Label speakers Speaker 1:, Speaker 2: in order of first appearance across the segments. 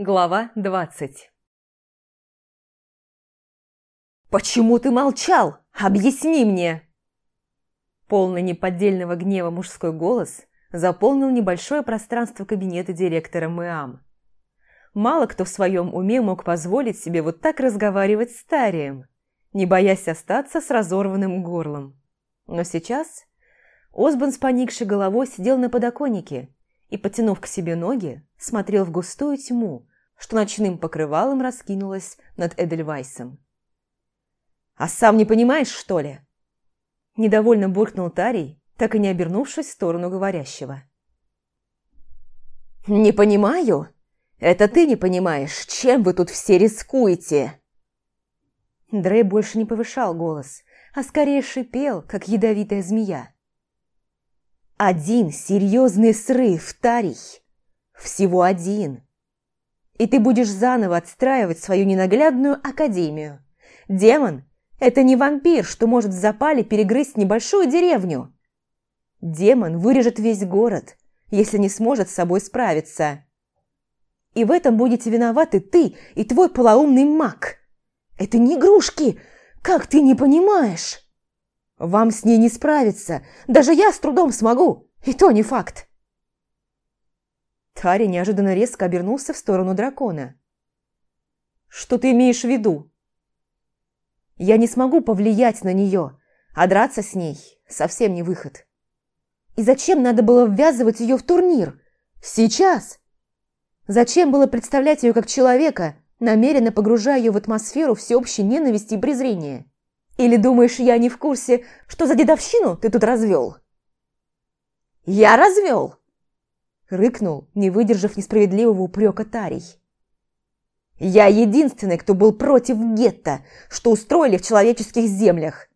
Speaker 1: Глава двадцать «Почему ты молчал? Объясни мне!» Полный неподдельного гнева мужской голос заполнил небольшое пространство кабинета директора МЭАМ. Мало кто в своем уме мог позволить себе вот так разговаривать с Тарием, не боясь остаться с разорванным горлом. Но сейчас Осбан с поникшей головой сидел на подоконнике и, потянув к себе ноги, смотрел в густую тьму, что ночным покрывалом раскинулась над Эдельвайсом. «А сам не понимаешь, что ли?» Недовольно буркнул Тарий, так и не обернувшись в сторону говорящего. «Не понимаю? Это ты не понимаешь, чем вы тут все рискуете?» Дрей больше не повышал голос, а скорее шипел, как ядовитая змея. «Один серьезный срыв, Тарий! Всего один!» и ты будешь заново отстраивать свою ненаглядную академию. Демон – это не вампир, что может в запале перегрызть небольшую деревню. Демон вырежет весь город, если не сможет с собой справиться. И в этом будете виноваты ты и твой полоумный маг. Это не игрушки, как ты не понимаешь? Вам с ней не справиться, даже я с трудом смогу, и то не факт. Тари неожиданно резко обернулся в сторону дракона. «Что ты имеешь в виду?» «Я не смогу повлиять на нее, а драться с ней совсем не выход. И зачем надо было ввязывать ее в турнир? Сейчас? Зачем было представлять ее как человека, намеренно погружая ее в атмосферу всеобщей ненависти и презрения? Или думаешь, я не в курсе, что за дедовщину ты тут развел?» «Я развел!» Рыкнул, не выдержав несправедливого упрека Тарий. «Я единственный, кто был против гетто, что устроили в человеческих землях.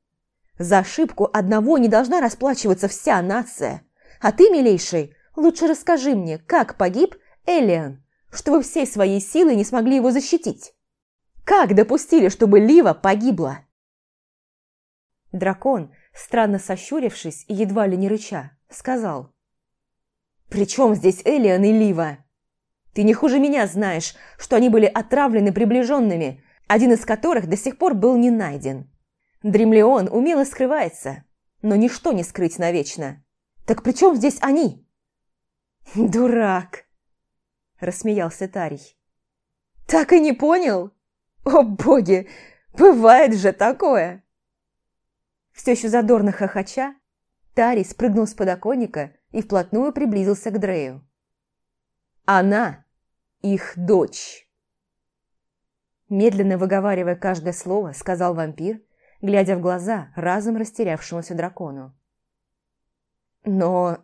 Speaker 1: За ошибку одного не должна расплачиваться вся нация. А ты, милейший, лучше расскажи мне, как погиб Элиан, что вы всей своей силой не смогли его защитить. Как допустили, чтобы Лива погибла?» Дракон, странно сощурившись и едва ли не рыча, сказал. «При чем здесь Элиан и Лива? Ты не хуже меня знаешь, что они были отравлены приближенными, один из которых до сих пор был не найден. Дремлеон умело скрывается, но ничто не скрыть навечно. Так при чем здесь они?» «Дурак!» – рассмеялся Тарий. «Так и не понял? О боги, бывает же такое!» Все еще задорно хохоча, Тарий спрыгнул с подоконника и вплотную приблизился к Дрею. «Она – их дочь!» Медленно выговаривая каждое слово, сказал вампир, глядя в глаза разом растерявшемуся дракону. «Но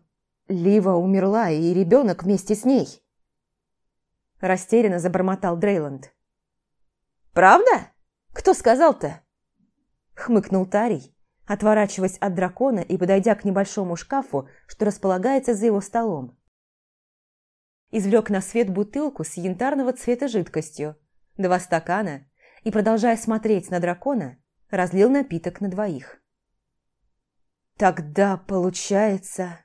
Speaker 1: Лива умерла, и ребенок вместе с ней!» Растерянно забормотал Дрейланд. «Правда? Кто сказал-то?» Хмыкнул Тарий, отворачиваясь от дракона и подойдя к небольшому шкафу, что располагается за его столом. Извлек на свет бутылку с янтарного цвета жидкостью, два стакана и, продолжая смотреть на дракона, разлил напиток на двоих. «Тогда получается...»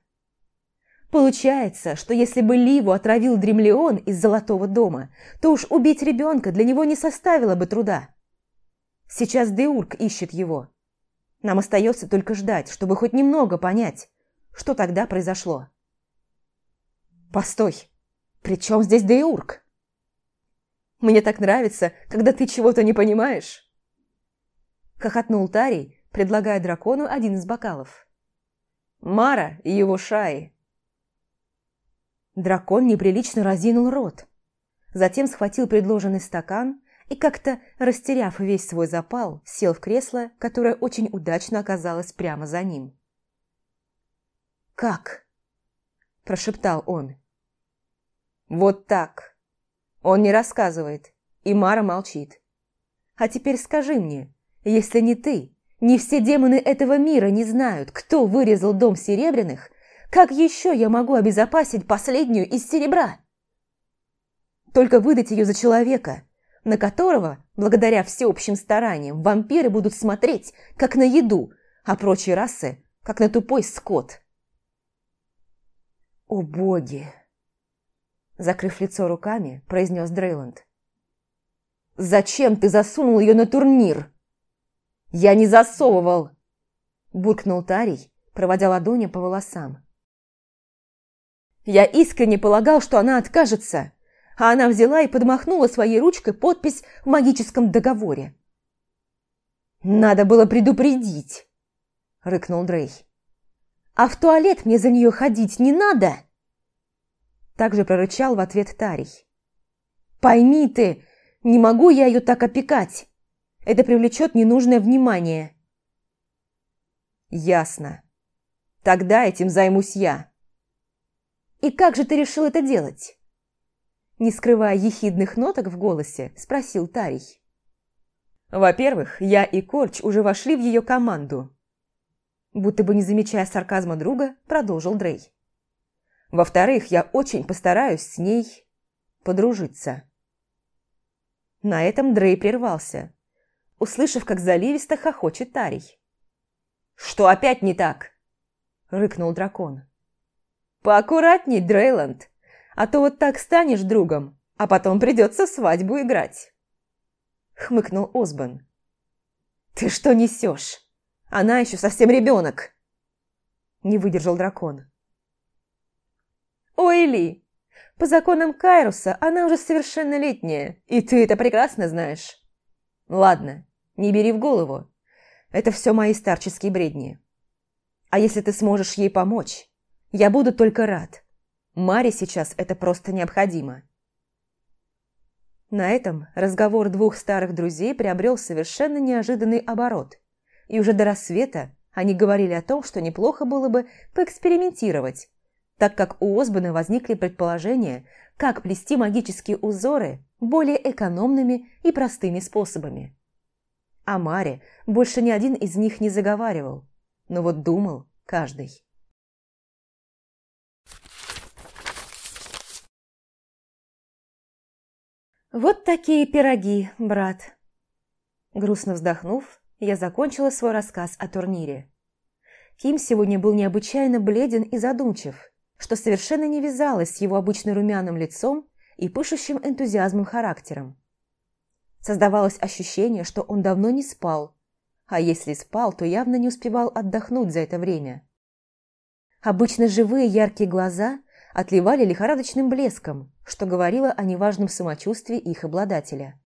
Speaker 1: Получается, что если бы Ливу отравил Дремлеон из Золотого дома, то уж убить ребенка для него не составило бы труда. Сейчас Деурк ищет его, нам остается только ждать, чтобы хоть немного понять, что тогда произошло. Постой, при чем здесь Деурк? Мне так нравится, когда ты чего-то не понимаешь. Хохотнул Тарий, предлагая дракону один из бокалов. Мара и его шаи. Дракон неприлично разинул рот. Затем схватил предложенный стакан и как-то, растеряв весь свой запал, сел в кресло, которое очень удачно оказалось прямо за ним. «Как?» – прошептал он. «Вот так. Он не рассказывает, и Мара молчит. А теперь скажи мне, если не ты, не все демоны этого мира не знают, кто вырезал дом серебряных, как еще я могу обезопасить последнюю из серебра? Только выдать ее за человека – на которого, благодаря всеобщим стараниям, вампиры будут смотреть, как на еду, а прочие расы, как на тупой скот. О боги! Закрыв лицо руками, произнес Дрейланд. «Зачем ты засунул ее на турнир?» «Я не засовывал!» Буркнул Тарий, проводя ладони по волосам. «Я искренне полагал, что она откажется, а она взяла и подмахнула своей ручкой подпись в магическом договоре. «Надо было предупредить!» – рыкнул Дрей. «А в туалет мне за нее ходить не надо!» Также прорычал в ответ Тарий. «Пойми ты, не могу я ее так опекать. Это привлечет ненужное внимание». «Ясно. Тогда этим займусь я». «И как же ты решил это делать?» Не скрывая ехидных ноток в голосе, спросил Тарий. «Во-первых, я и Корч уже вошли в ее команду». Будто бы не замечая сарказма друга, продолжил Дрей. Во-вторых, я очень постараюсь с ней подружиться. На этом Дрей прервался, услышав, как заливисто хохочет Тарий. «Что опять не так?» – рыкнул дракон. «Поаккуратней, Дрейланд, а то вот так станешь другом, а потом придется свадьбу играть», – хмыкнул Осбан. «Ты что несешь? Она еще совсем ребенок!» – не выдержал дракон. «Ой, Ли, по законам Кайруса она уже совершеннолетняя, и ты это прекрасно знаешь». «Ладно, не бери в голову. Это все мои старческие бредни. А если ты сможешь ей помочь, я буду только рад. Маре сейчас это просто необходимо». На этом разговор двух старых друзей приобрел совершенно неожиданный оборот, и уже до рассвета они говорили о том, что неплохо было бы поэкспериментировать, так как у Осбана возникли предположения, как плести магические узоры более экономными и простыми способами. О Маре больше ни один из них не заговаривал, но вот думал каждый. «Вот такие пироги, брат!» Грустно вздохнув, я закончила свой рассказ о турнире. Ким сегодня был необычайно бледен и задумчив – что совершенно не вязалось с его обычно румяным лицом и пышущим энтузиазмом характером. Создавалось ощущение, что он давно не спал, а если спал, то явно не успевал отдохнуть за это время. Обычно живые яркие глаза отливали лихорадочным блеском, что говорило о неважном самочувствии их обладателя.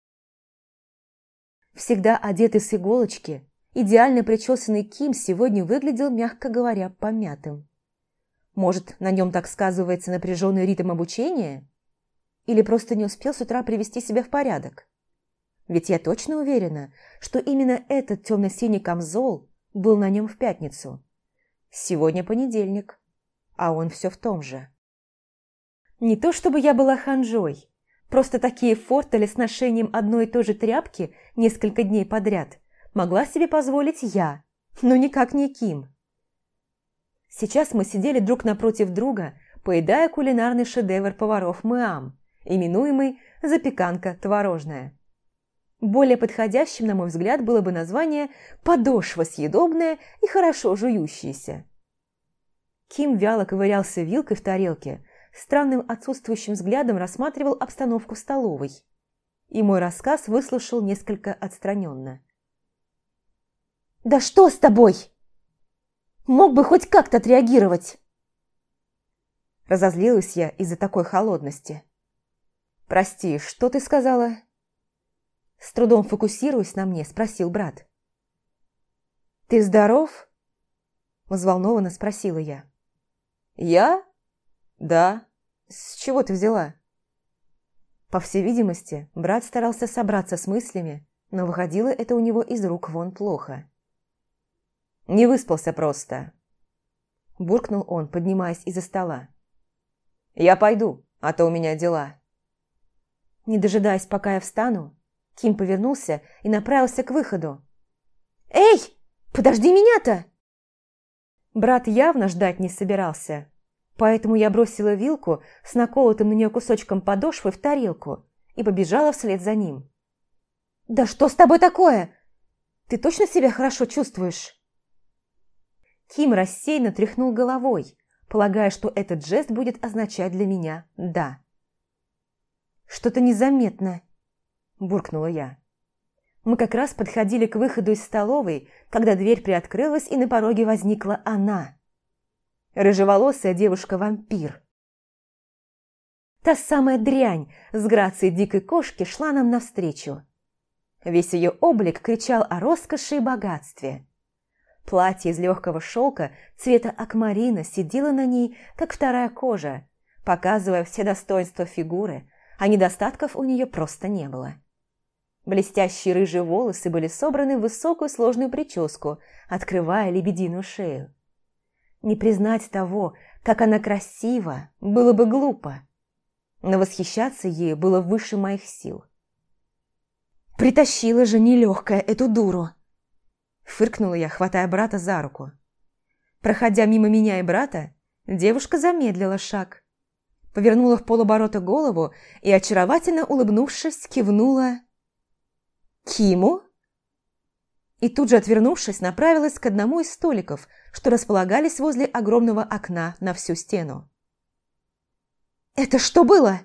Speaker 1: Всегда одетый с иголочки, идеально причесанный Ким сегодня выглядел, мягко говоря, помятым. Может, на нем так сказывается напряженный ритм обучения? Или просто не успел с утра привести себя в порядок? Ведь я точно уверена, что именно этот темно-синий камзол был на нем в пятницу. Сегодня понедельник, а он все в том же. Не то чтобы я была ханжой, просто такие фортели с ношением одной и той же тряпки несколько дней подряд могла себе позволить я, но никак не Ким. Сейчас мы сидели друг напротив друга, поедая кулинарный шедевр поваров Мэам, именуемый «запеканка творожная». Более подходящим, на мой взгляд, было бы название «подошва съедобная и хорошо жующаяся». Ким вяло ковырялся вилкой в тарелке, странным отсутствующим взглядом рассматривал обстановку в столовой. И мой рассказ выслушал несколько отстраненно. «Да что с тобой?» Мог бы хоть как-то отреагировать. Разозлилась я из-за такой холодности. «Прости, что ты сказала?» С трудом фокусируясь на мне, спросил брат. «Ты здоров?» Взволнованно спросила я. «Я? Да. С чего ты взяла?» По всей видимости, брат старался собраться с мыслями, но выходило это у него из рук вон плохо. Не выспался просто. Буркнул он, поднимаясь из-за стола. Я пойду, а то у меня дела. Не дожидаясь, пока я встану, Ким повернулся и направился к выходу. «Эй, подожди меня-то!» Брат явно ждать не собирался, поэтому я бросила вилку с наколотым на нее кусочком подошвы в тарелку и побежала вслед за ним. «Да что с тобой такое? Ты точно себя хорошо чувствуешь?» Ким рассеянно тряхнул головой, полагая, что этот жест будет означать для меня «да». что-то незаметно», – буркнула я. Мы как раз подходили к выходу из столовой, когда дверь приоткрылась, и на пороге возникла она. Рыжеволосая девушка-вампир. Та самая дрянь с грацией дикой кошки шла нам навстречу. Весь ее облик кричал о роскоши и богатстве. Платье из легкого шелка цвета акмарина сидело на ней, как вторая кожа, показывая все достоинства фигуры, а недостатков у нее просто не было. Блестящие рыжие волосы были собраны в высокую сложную прическу, открывая лебединую шею. Не признать того, как она красива, было бы глупо, но восхищаться ею было выше моих сил. Притащила же нелегкая эту дуру. Фыркнула я, хватая брата за руку. Проходя мимо меня и брата, девушка замедлила шаг. Повернула в полоборота голову и, очаровательно улыбнувшись, кивнула «Киму?» И тут же, отвернувшись, направилась к одному из столиков, что располагались возле огромного окна на всю стену. «Это что было?»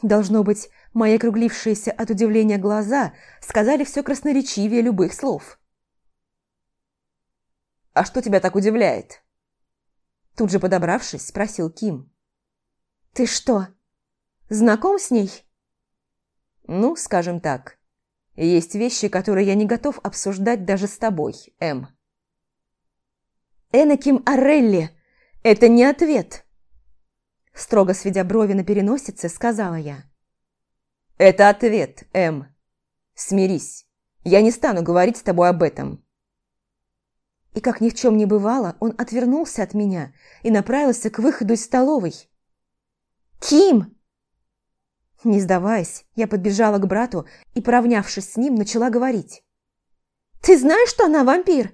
Speaker 1: Должно быть, мои округлившиеся от удивления глаза сказали все красноречивее любых слов.
Speaker 2: «А что тебя так удивляет?»
Speaker 1: Тут же подобравшись, спросил Ким. «Ты что, знаком с ней?»
Speaker 2: «Ну, скажем так, есть вещи, которые я не готов обсуждать даже с тобой, Эм».
Speaker 1: «Энаким Орелли, это не ответ!» Строго сведя брови на переносице, сказала я.
Speaker 2: «Это ответ, Эм. Смирись. Я не стану говорить с тобой об этом».
Speaker 1: И как ни в чем не бывало, он отвернулся от меня и направился к выходу из столовой. «Ким!» Не сдаваясь, я подбежала к брату и, поравнявшись с ним, начала говорить. «Ты знаешь, что она вампир?»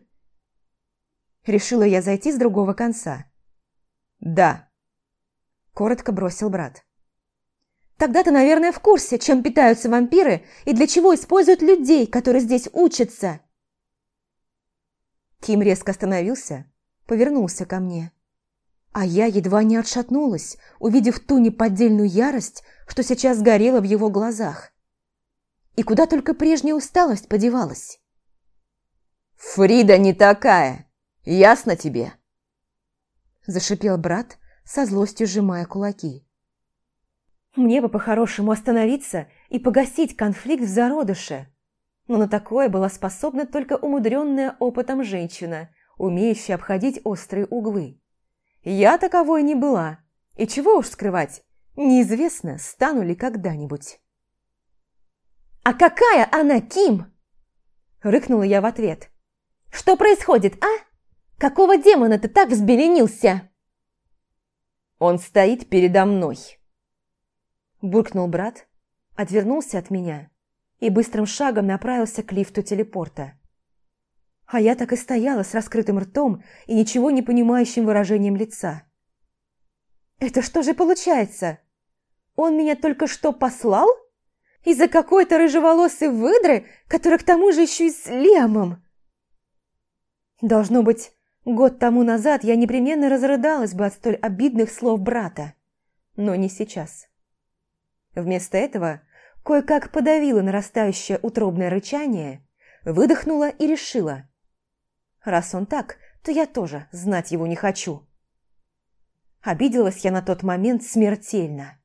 Speaker 1: Решила я зайти с другого конца.
Speaker 2: «Да», – коротко бросил брат.
Speaker 1: «Тогда ты, наверное, в курсе, чем питаются вампиры и для чего используют людей, которые здесь учатся». Ким резко остановился, повернулся ко мне. А я едва не отшатнулась, увидев ту неподдельную ярость, что сейчас горела в его глазах. И куда только прежняя усталость подевалась.
Speaker 2: «Фрида не такая! Ясно тебе?»
Speaker 1: Зашипел брат, со злостью сжимая кулаки. Мне бы по-хорошему остановиться и погасить конфликт в зародыше, но на такое была способна только умудренная опытом женщина, умеющая обходить острые углы. Я таковой не была, и чего уж скрывать, неизвестно, стану ли когда-нибудь. «А какая она, Ким?» – рыкнула я в ответ. «Что происходит, а? Какого демона ты так взбеленился?»
Speaker 2: «Он стоит передо мной», – буркнул брат, отвернулся от меня и быстрым шагом направился к лифту телепорта.
Speaker 1: А я так и стояла с раскрытым ртом и ничего не понимающим выражением лица. «Это что же получается? Он меня только что послал? Из-за какой-то рыжеволосой выдры, которая к тому же еще и с Лемом?» Должно быть, год тому назад я непременно разрыдалась бы от столь обидных слов брата. Но не сейчас. Вместо этого кое-как подавила нарастающее утробное рычание, выдохнула и решила. Раз он так, то я тоже знать его не хочу. Обиделась я на тот момент смертельно.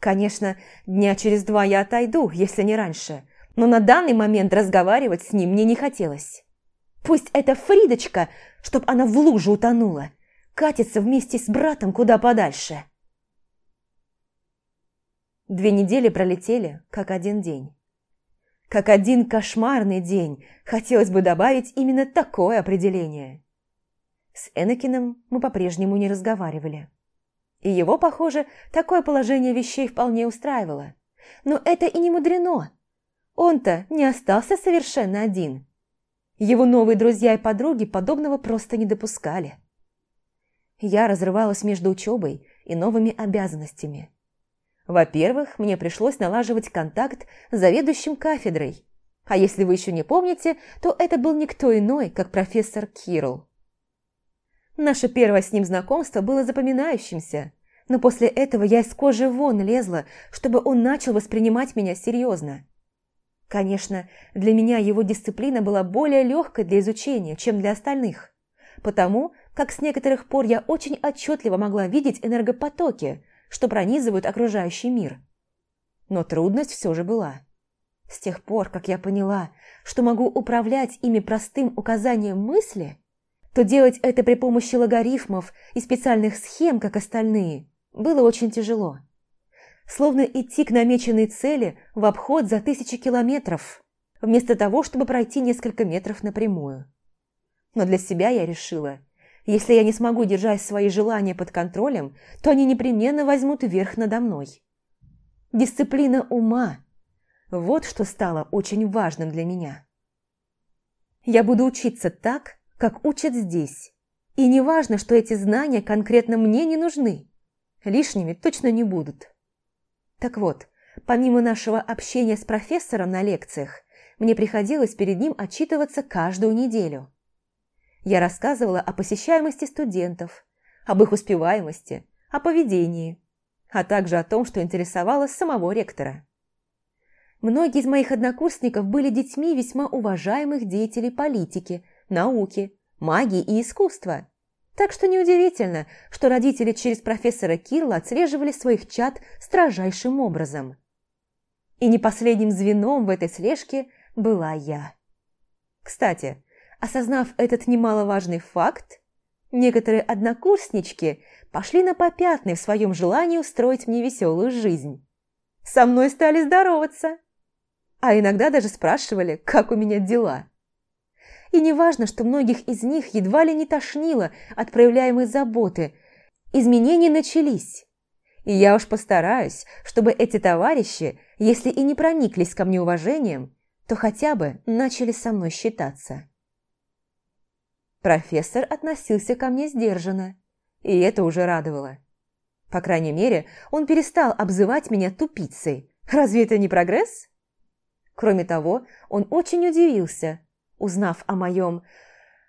Speaker 1: Конечно, дня через два я отойду, если не раньше, но на данный момент разговаривать с ним мне не хотелось. Пусть эта Фридочка, чтоб она в лужу утонула, катится вместе с братом куда подальше. Две недели пролетели, как один день. Как один кошмарный день, хотелось бы добавить именно такое определение. С Энакином мы по-прежнему не разговаривали. И его, похоже, такое положение вещей вполне устраивало. Но это и не мудрено. Он-то не остался совершенно один. Его новые друзья и подруги подобного просто не допускали. Я разрывалась между учебой и новыми обязанностями. Во-первых, мне пришлось налаживать контакт с заведующим кафедрой. А если вы еще не помните, то это был никто иной, как профессор Кирл. Наше первое с ним знакомство было запоминающимся, Но после этого я из кожи вон лезла, чтобы он начал воспринимать меня серьезно. Конечно, для меня его дисциплина была более легкой для изучения, чем для остальных, потому как с некоторых пор я очень отчетливо могла видеть энергопотоки, что пронизывают окружающий мир. Но трудность все же была. С тех пор, как я поняла, что могу управлять ими простым указанием мысли, то делать это при помощи логарифмов и специальных схем, как остальные, было очень тяжело словно идти к намеченной цели в обход за тысячи километров, вместо того, чтобы пройти несколько метров напрямую. Но для себя я решила, если я не смогу держать свои желания под контролем, то они непременно возьмут верх надо мной. Дисциплина ума – вот что стало очень важным для меня. Я буду учиться так, как учат здесь. И не важно, что эти знания конкретно мне не нужны. Лишними точно не будут. Так вот, помимо нашего общения с профессором на лекциях, мне приходилось перед ним отчитываться каждую неделю. Я рассказывала о посещаемости студентов, об их успеваемости, о поведении, а также о том, что интересовало самого ректора. Многие из моих однокурсников были детьми весьма уважаемых деятелей политики, науки, магии и искусства – так что неудивительно, что родители через профессора Кирла отслеживали своих чад строжайшим образом. И не последним звеном в этой слежке была я. Кстати, осознав этот немаловажный факт, некоторые однокурснички пошли на попятный в своем желании устроить мне веселую жизнь. Со мной стали здороваться, а иногда даже спрашивали, как у меня дела. И не важно, что многих из них едва ли не тошнило от проявляемой заботы. Изменения начались. И я уж постараюсь, чтобы эти товарищи, если и не прониклись ко мне уважением, то хотя бы начали со мной считаться. Профессор относился ко мне сдержанно, и это уже радовало. По крайней мере, он перестал обзывать меня тупицей. Разве это не прогресс? Кроме того, он очень удивился, узнав о моем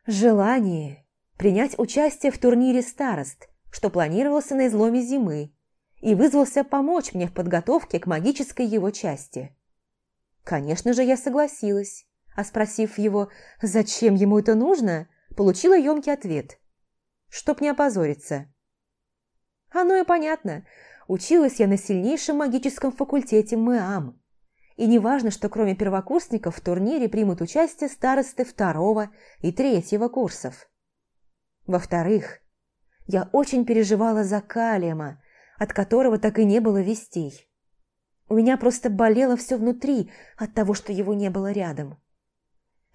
Speaker 1: желании принять участие в турнире старост, что планировался на изломе зимы, и вызвался помочь мне в подготовке к магической его части. Конечно же, я согласилась, а спросив его, зачем ему это нужно, получила емкий ответ. Чтоб не опозориться. Оно и понятно. Училась я на сильнейшем магическом факультете МЭАМ, и не важно, что кроме первокурсников в турнире примут участие старосты второго и третьего курсов. Во-вторых, я очень переживала за Калиема, от которого так и не было вестей. У меня просто болело все внутри от того, что его не было рядом.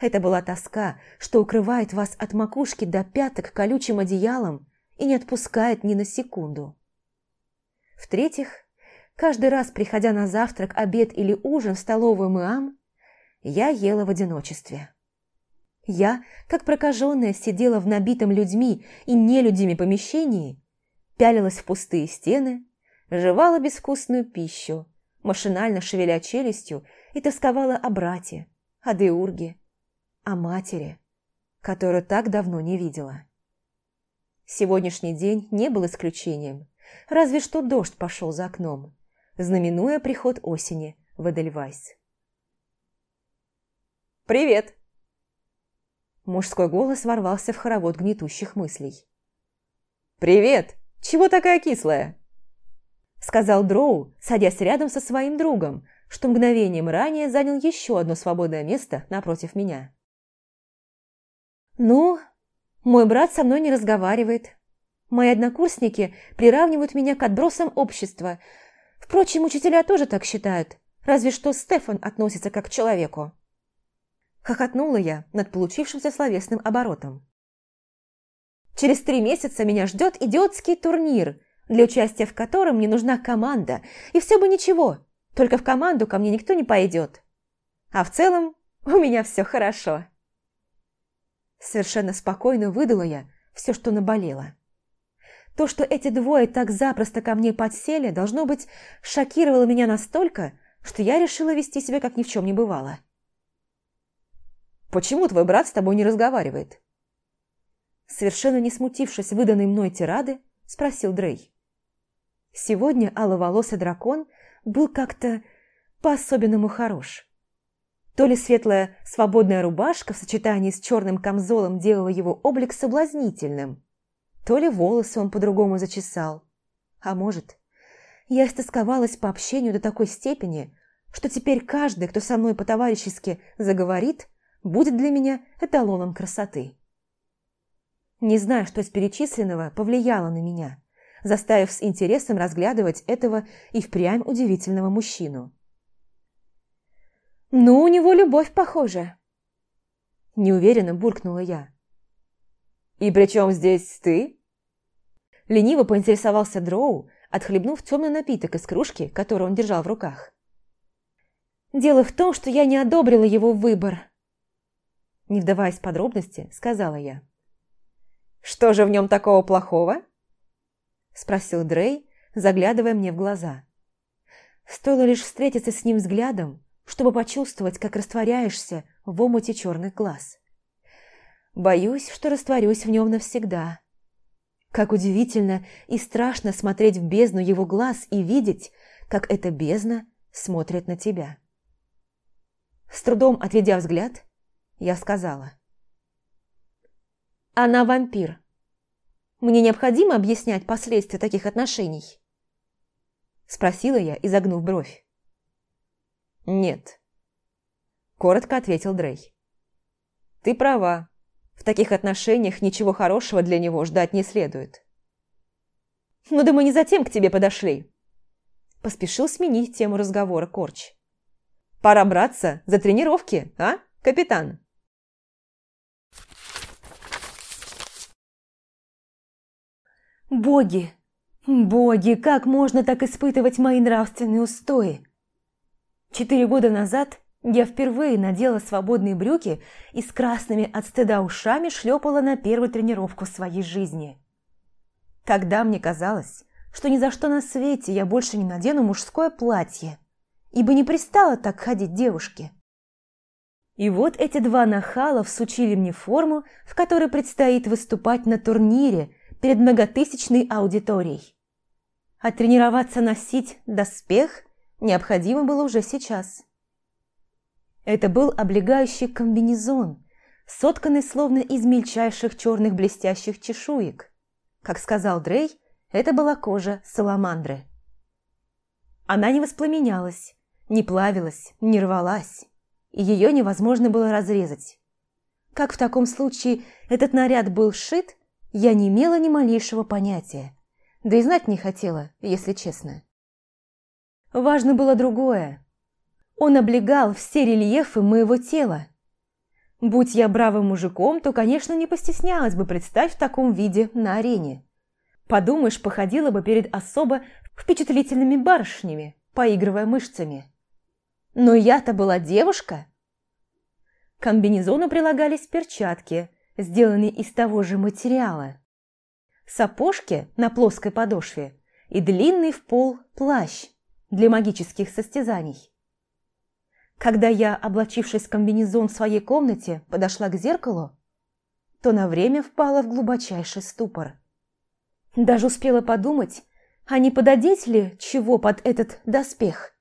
Speaker 1: Это была тоска, что укрывает вас от макушки до пяток колючим одеялом и не отпускает ни на секунду. В-третьих, Каждый раз, приходя на завтрак, обед или ужин в столовую МИАМ, я ела в одиночестве. Я, как прокаженная, сидела в набитом людьми и нелюдями помещении, пялилась в пустые стены, жевала безвкусную пищу, машинально шевеля челюстью и тосковала о брате, о Деурге, о матери, которую так давно не видела. Сегодняшний день не был исключением, разве что дождь пошел за окном знаменуя приход осени в Эдельвайс. «Привет!» Мужской голос ворвался в хоровод гнетущих мыслей. «Привет! Чего такая кислая?» Сказал Дроу, садясь рядом со своим другом, что мгновением ранее занял еще одно свободное место напротив меня. «Ну, мой брат со мной не разговаривает. Мои однокурсники приравнивают меня к отбросам общества, Впрочем, учителя тоже так считают, разве что Стефан относится как к человеку. Хохотнула я над получившимся словесным оборотом. Через три месяца меня ждет идиотский турнир, для участия в котором мне нужна команда, и все бы ничего, только в команду ко мне никто не пойдет. А в целом у меня все хорошо. Совершенно спокойно выдала я все, что наболело. То, что эти двое так запросто ко мне подсели, должно быть, шокировало меня настолько, что я решила вести себя, как ни в чем не бывало. «Почему твой брат с тобой не разговаривает?» Совершенно не смутившись выданной мной тирады, спросил Дрей. Сегодня аловолосый дракон был как-то по-особенному хорош. То ли светлая свободная рубашка в сочетании с черным камзолом делала его облик соблазнительным, то ли волосы он по-другому зачесал. А может, я истосковалась по общению до такой степени, что теперь каждый, кто со мной по-товарищески заговорит, будет для меня эталоном красоты. Не знаю, что из перечисленного повлияло на меня, заставив с интересом разглядывать этого и впрямь удивительного мужчину. «Ну, у него любовь похожа!» Неуверенно буркнула я. «И при чем здесь ты?» Лениво поинтересовался Дроу, отхлебнув темный напиток из кружки, которую он держал в руках. «Дело в том, что я не одобрила его выбор», не вдаваясь в подробности, сказала я. «Что же в нем такого плохого?» Спросил Дрей, заглядывая мне в глаза. Стоило лишь встретиться с ним взглядом, чтобы почувствовать, как растворяешься в омуте черных глаз. Боюсь, что растворюсь в нем навсегда. Как удивительно и страшно смотреть в бездну его глаз и видеть, как эта бездна смотрит на тебя. С трудом отведя взгляд, я сказала. «Она вампир. Мне необходимо объяснять последствия таких отношений?» Спросила я, изогнув бровь. «Нет», – коротко ответил Дрей. «Ты права. В таких отношениях ничего хорошего для него ждать не следует». «Ну да мы не затем к тебе подошли», – поспешил сменить тему разговора Корч. «Пора браться за тренировки, а, капитан?» Боги! Боги, как можно так испытывать мои нравственные устои? Четыре года назад я впервые надела свободные брюки и с красными от стыда ушами шлепала на первую тренировку своей жизни. Тогда мне казалось, что ни за что на свете я больше не надену мужское платье, ибо не пристало так ходить девушке. И вот эти два нахала всучили мне форму, в которой предстоит выступать на турнире – перед многотысячной аудиторией. А тренироваться носить доспех необходимо было уже сейчас. Это был облегающий комбинезон, сотканный словно из мельчайших черных блестящих чешуек. Как сказал Дрей, это была кожа саламандры. Она не воспламенялась, не плавилась, не рвалась, и ее невозможно было разрезать. Как в таком случае этот наряд был сшит, я не имела ни малейшего понятия, да и знать не хотела, если честно. Важно было другое. Он облегал все рельефы моего тела. Будь я бравым мужиком, то, конечно, не постеснялась бы представить в таком виде на арене. Подумаешь, походила бы перед особо впечатлительными барышнями, поигрывая мышцами. Но я-то была девушка. К комбинезону прилагались перчатки, сделанный из того же материала. Сапожки на плоской подошве и длинный в пол плащ для магических состязаний. Когда я, облачившись в комбинезон в своей комнате, подошла к зеркалу, то на время впала в глубочайший ступор. Даже успела подумать, а не пододеть ли чего под этот доспех.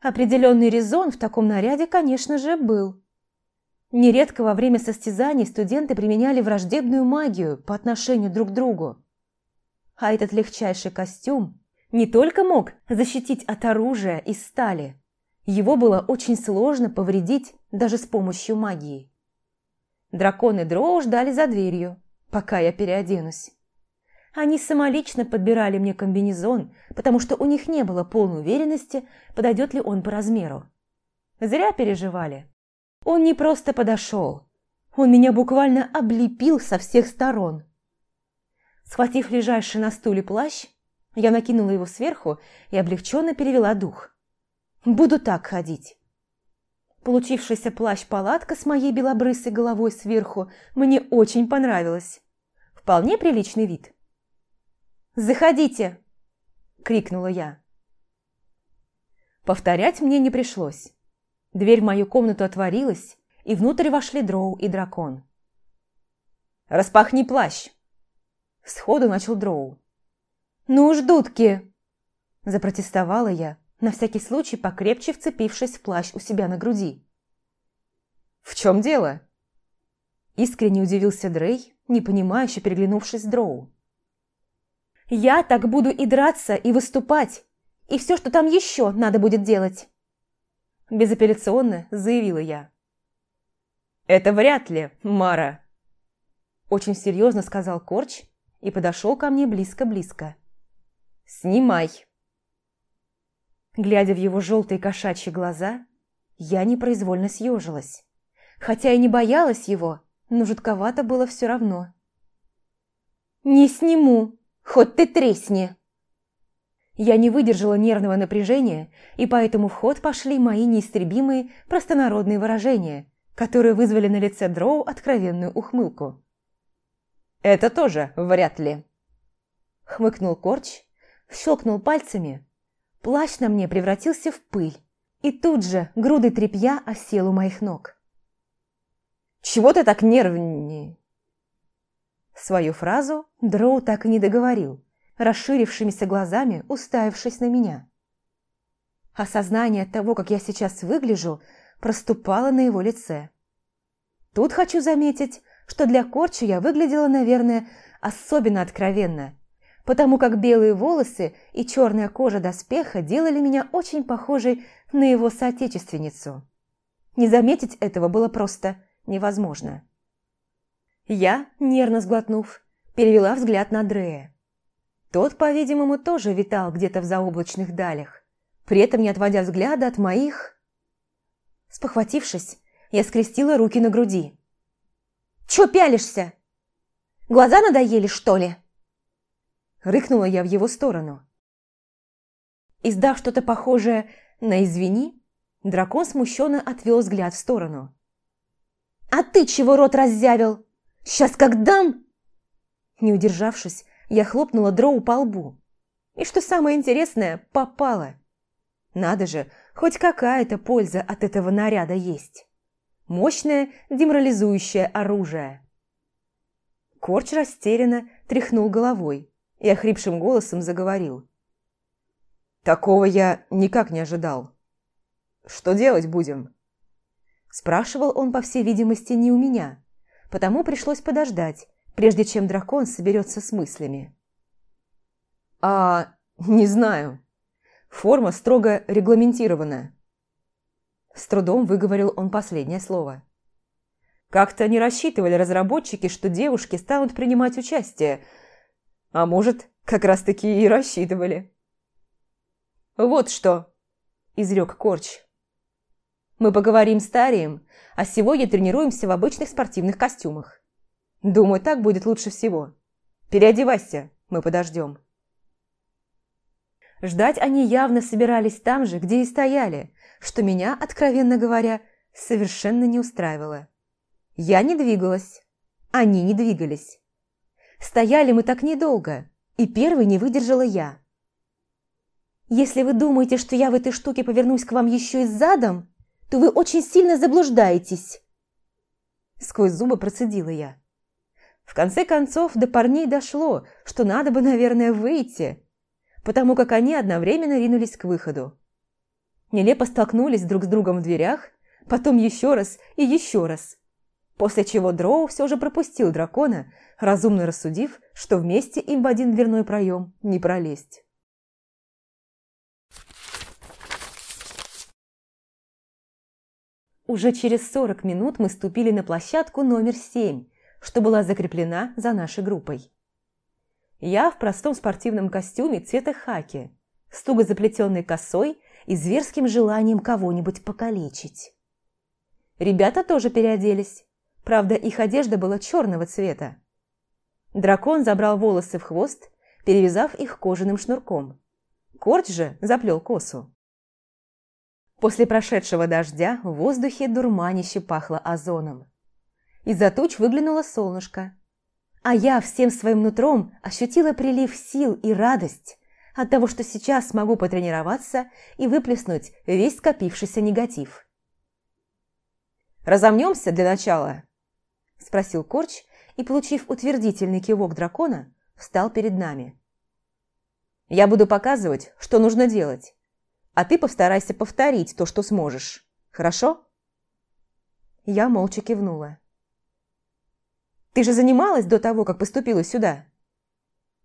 Speaker 1: Определенный резон в таком наряде, конечно же, был. Нередко во время состязаний студенты применяли враждебную магию по отношению друг к другу. А этот легчайший костюм не только мог защитить от оружия из стали, его было очень сложно повредить даже с помощью магии. Драконы Дроу ждали за дверью, пока я переоденусь. Они самолично подбирали мне комбинезон, потому что у них не было полной уверенности, подойдет ли он по размеру. Зря переживали. Он не просто подошел, он меня буквально облепил со всех сторон. Схватив лежащий на стуле плащ, я накинула его сверху и облегченно перевела дух. Буду так ходить. Получившийся плащ-палатка с моей белобрысой головой сверху мне очень понравилась. Вполне приличный вид. «Заходите!» – крикнула я. Повторять мне не пришлось. Дверь в мою комнату отворилась, и внутрь вошли Дроу и дракон. «Распахни плащ!» Сходу начал Дроу. «Ну уж, дудки!» Запротестовала я, на всякий случай покрепче вцепившись в плащ у себя на груди.
Speaker 2: «В чем дело?»
Speaker 1: Искренне удивился Дрей, непонимающе переглянувшись с Дроу. «Я так буду и драться, и выступать, и все, что там еще надо будет делать!» Безапелляционно заявила я.
Speaker 2: «Это вряд ли, Мара!»
Speaker 1: Очень серьезно сказал Корч и подошел ко мне близко-близко.
Speaker 2: «Снимай!»
Speaker 1: Глядя в его желтые кошачьи глаза, я непроизвольно съежилась. Хотя и не боялась его, но жутковато было все равно. «Не сниму, хоть ты тресни!» Я не выдержала нервного напряжения, и поэтому в ход пошли мои неистребимые простонародные выражения, которые вызвали на лице Дроу откровенную ухмылку.
Speaker 2: «Это тоже вряд ли!»
Speaker 1: Хмыкнул Корч, щелкнул пальцами. Плащ на мне превратился в пыль, и тут же грудой тряпья осел у моих ног.
Speaker 2: «Чего ты так нервнее?»
Speaker 1: Свою фразу Дроу так и не договорил, расширившимися глазами уставившись на меня. Осознание того, как я сейчас выгляжу, проступало на его лице. Тут хочу заметить, что для Корча я выглядела, наверное, особенно откровенно, потому как белые волосы и черная кожа доспеха делали меня очень похожей на его соотечественницу. Не заметить этого было просто невозможно. Я, нервно сглотнув, перевела взгляд на Дрея. Тот, по-видимому, тоже витал где-то в заоблачных далях, при этом не отводя взгляда от моих... Спохватившись, я скрестила руки на груди. «Чё пялишься? Глаза надоели, что ли?» Рыкнула я в его сторону. Издав что-то похожее на «извини», дракон смущенно отвел взгляд в сторону. «А ты чего рот раззявил? Сейчас как дам!» Не удержавшись, я хлопнула дроу по лбу. И что самое интересное, попала. Надо же, хоть какая-то польза от этого наряда есть. Мощное деморализующее оружие. Корч растерянно тряхнул головой и охрипшим голосом заговорил.
Speaker 2: «Такого я никак не ожидал. Что делать будем?»
Speaker 1: Спрашивал он, по всей видимости, не у меня, потому пришлось подождать, прежде чем дракон соберется с мыслями.
Speaker 2: «А, не знаю. Форма строго регламентированная».
Speaker 1: С трудом выговорил он последнее слово.
Speaker 2: Как-то не рассчитывали разработчики, что девушки станут принимать участие. А может, как раз-таки и рассчитывали. «Вот что», – изрек Корч. «Мы поговорим с Тарием, а сегодня тренируемся в обычных спортивных костюмах. Думаю, так будет лучше всего. Переодевайся, мы подождем.
Speaker 1: Ждать они явно собирались там же, где и стояли, что меня, откровенно говоря, совершенно не устраивало. Я не двигалась, они не двигались. Стояли мы так недолго, и первой не выдержала я. Если вы думаете, что я в этой штуке повернусь к вам еще и задом, то вы очень сильно заблуждаетесь. Сквозь зубы процедила я. В конце концов, до парней дошло, что надо бы, наверное, выйти, потому как они одновременно ринулись к выходу. Нелепо столкнулись друг с другом в дверях, потом еще раз и еще раз. После чего Дроу все же пропустил дракона, разумно рассудив, что вместе им в один дверной проем не пролезть. Уже через 40 минут мы ступили на площадку номер 7, что была закреплена за нашей группой. Я в простом спортивном костюме цвета хаки, с туго заплетенной косой и зверским желанием кого-нибудь покалечить. Ребята тоже переоделись, правда, их одежда была черного цвета. Дракон забрал волосы в хвост, перевязав их кожаным шнурком. Корч же заплел косу. После прошедшего дождя в воздухе дурманище пахло озоном. Из-за туч выглянуло солнышко. А я всем своим нутром ощутила прилив сил и радость от того, что сейчас смогу потренироваться и выплеснуть весь скопившийся негатив.
Speaker 2: «Разомнемся для начала?»
Speaker 1: – спросил Корч и, получив утвердительный кивок дракона, встал перед нами.
Speaker 2: Я буду показывать, что нужно делать, а ты постарайся повторить то, что сможешь. Хорошо?»
Speaker 1: Я молча кивнула.
Speaker 2: «Ты же занималась до того, как поступила сюда?»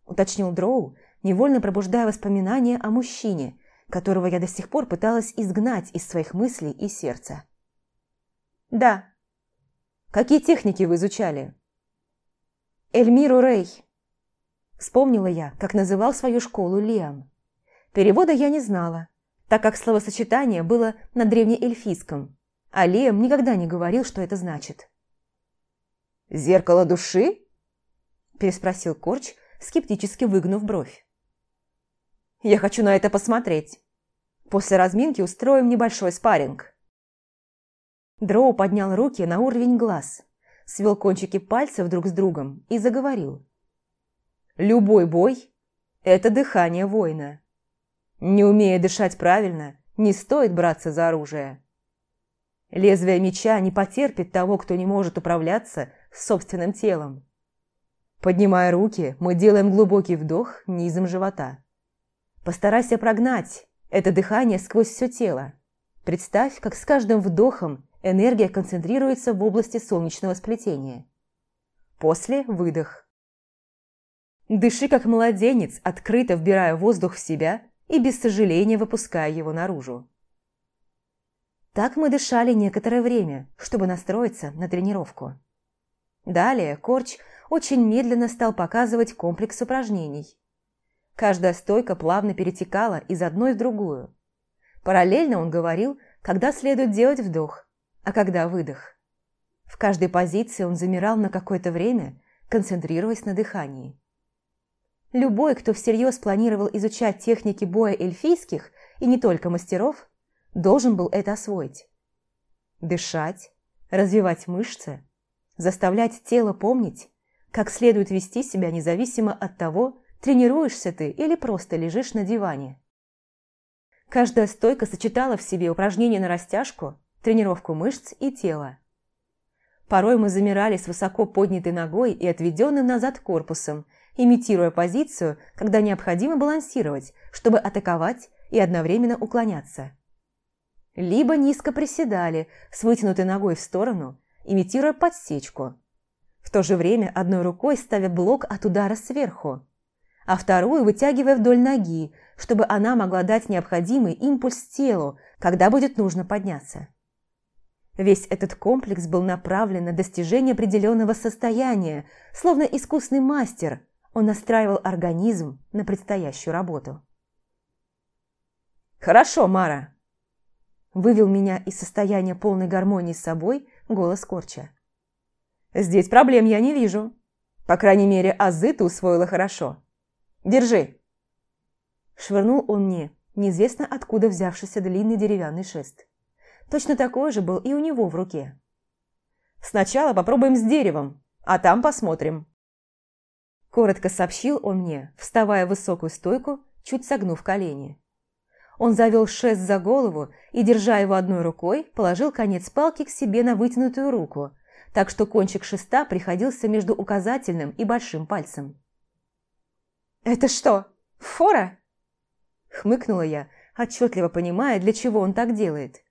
Speaker 1: Уточнил Дроу, невольно пробуждая воспоминания о мужчине, которого я до сих пор пыталась изгнать из своих мыслей и сердца.
Speaker 2: «Да». «Какие техники вы изучали?»
Speaker 1: «Эльмиру Рэй». Вспомнила я, как называл свою школу Лиам. Перевода я не знала, так как словосочетание было на древнеэльфийском, а Лиам никогда не говорил, что это значит.
Speaker 2: «Зеркало души?»
Speaker 1: – переспросил Корч, скептически выгнув бровь.
Speaker 2: «Я хочу на это посмотреть. После разминки устроим небольшой спарринг».
Speaker 1: Дроу поднял руки на уровень глаз, свел кончики пальцев друг с другом и заговорил.
Speaker 2: «Любой бой – это дыхание воина. Не умея дышать правильно, не стоит браться за оружие. Лезвие меча не потерпит того, кто не может управляться собственным телом. Поднимая руки, мы делаем глубокий вдох низом живота. Постарайся прогнать это дыхание сквозь все тело. Представь, как с каждым вдохом энергия концентрируется в области солнечного сплетения. После – выдох. Дыши как младенец, открыто вбирая воздух в себя и без сожаления выпуская его наружу.
Speaker 1: Так мы дышали некоторое время, чтобы настроиться на тренировку. Далее Корч очень медленно стал показывать комплекс упражнений. Каждая стойка плавно перетекала из одной в другую. Параллельно он говорил, когда следует делать вдох, а когда выдох. В каждой позиции он замирал на какое-то время, концентрируясь на дыхании. Любой, кто всерьез планировал изучать техники боя эльфийских, и не только мастеров, должен был это освоить. Дышать, развивать мышцы, заставлять тело помнить, как следует вести себя независимо от того, тренируешься ты или просто лежишь на диване. Каждая стойка сочетала в себе упражнения на растяжку, тренировку мышц и тела. Порой мы замирали с высоко поднятой ногой и отведенным назад корпусом, имитируя позицию, когда необходимо балансировать, чтобы атаковать и одновременно уклоняться. Либо низко приседали с вытянутой ногой в сторону, имитируя подсечку. В то же время одной рукой ставя блок от удара сверху, а вторую вытягивая вдоль ноги, чтобы она могла дать необходимый импульс телу, когда будет нужно подняться. Весь этот комплекс был направлен на достижение определенного состояния, словно искусный мастер, он настраивал организм на предстоящую работу.
Speaker 2: «Хорошо, Мара!»
Speaker 1: Вывел меня из состояния полной гармонии с собой голос Корча.
Speaker 2: «Здесь проблем я не вижу. По крайней мере, азы ты усвоила хорошо. Держи!»
Speaker 1: Швырнул он мне, неизвестно откуда взявшийся длинный деревянный шест. Точно такой же был и у него в руке.
Speaker 2: «Сначала попробуем с деревом, а там посмотрим».
Speaker 1: Коротко сообщил он мне, вставая в высокую стойку, чуть согнув колени. Он завел шест за голову и, держа его одной рукой, положил конец палки к себе на вытянутую руку, так что кончик шеста приходился между указательным и большим пальцем.
Speaker 2: «Это что, фора?»
Speaker 1: Хмыкнула я, отчетливо понимая, для чего он так делает.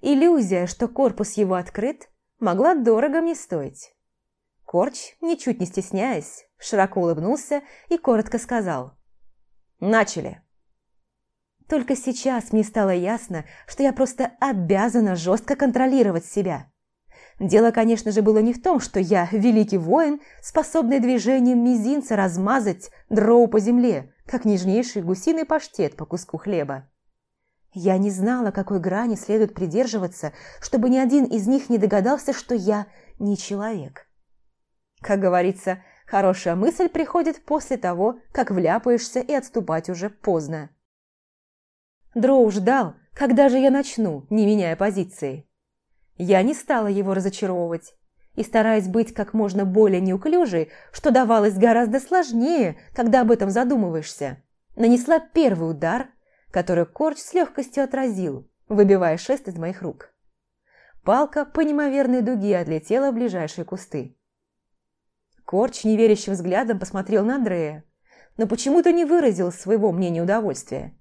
Speaker 1: Иллюзия, что корпус его открыт, могла дорого мне стоить. Корч, ничуть не стесняясь, широко улыбнулся и коротко сказал.
Speaker 2: «Начали!»
Speaker 1: Только сейчас мне стало ясно, что я просто обязана жестко контролировать себя. Дело, конечно же, было не в том, что я великий воин, способный движением мизинца размазать дроу по земле, как нежнейший гусиный паштет по куску хлеба. Я не знала, какой грани следует придерживаться, чтобы ни один из них не догадался, что я не человек. Как говорится, хорошая мысль приходит после того, как вляпаешься и отступать уже поздно. Дроу ждал, когда же я начну, не меняя позиции. Я не стала его разочаровывать и, стараясь быть как можно более неуклюжей, что давалось гораздо сложнее, когда об этом задумываешься, нанесла первый удар – который Корч с легкостью отразил, выбивая шест из моих рук. Палка по неимоверной дуге отлетела в ближайшие кусты. Корч неверящим взглядом посмотрел на Андрея, но почему-то не выразил своего мне неудовольствия.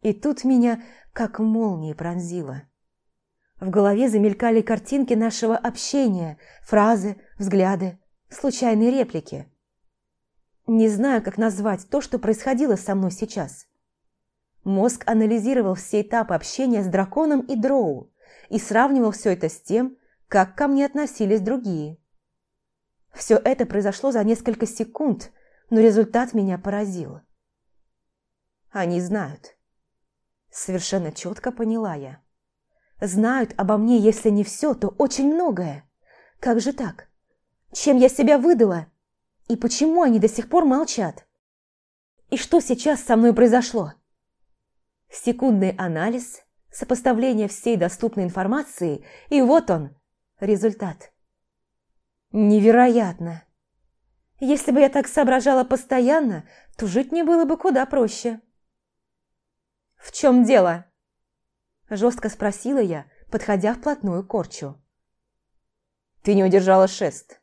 Speaker 1: И тут меня как молнией пронзило. В голове замелькали картинки нашего общения, фразы, взгляды, случайные реплики. Не знаю, как назвать то, что происходило со мной сейчас. Мозг анализировал все этапы общения с драконом и дроу и сравнивал все это с тем, как ко мне относились другие. Все это произошло за несколько секунд, но результат меня поразил. Они знают. Совершенно четко поняла я. Знают обо мне, если не все, то очень многое. Как же так? Чем я себя выдала? И почему они до сих пор молчат? И что сейчас со мной произошло? Секундный анализ, сопоставление всей доступной информации, и вот он, результат. Невероятно! Если бы я так соображала постоянно, то жить мне было бы куда проще. «В чем дело?» Жестко спросила я, подходя вплотную к Корчу. «Ты не удержала шест»,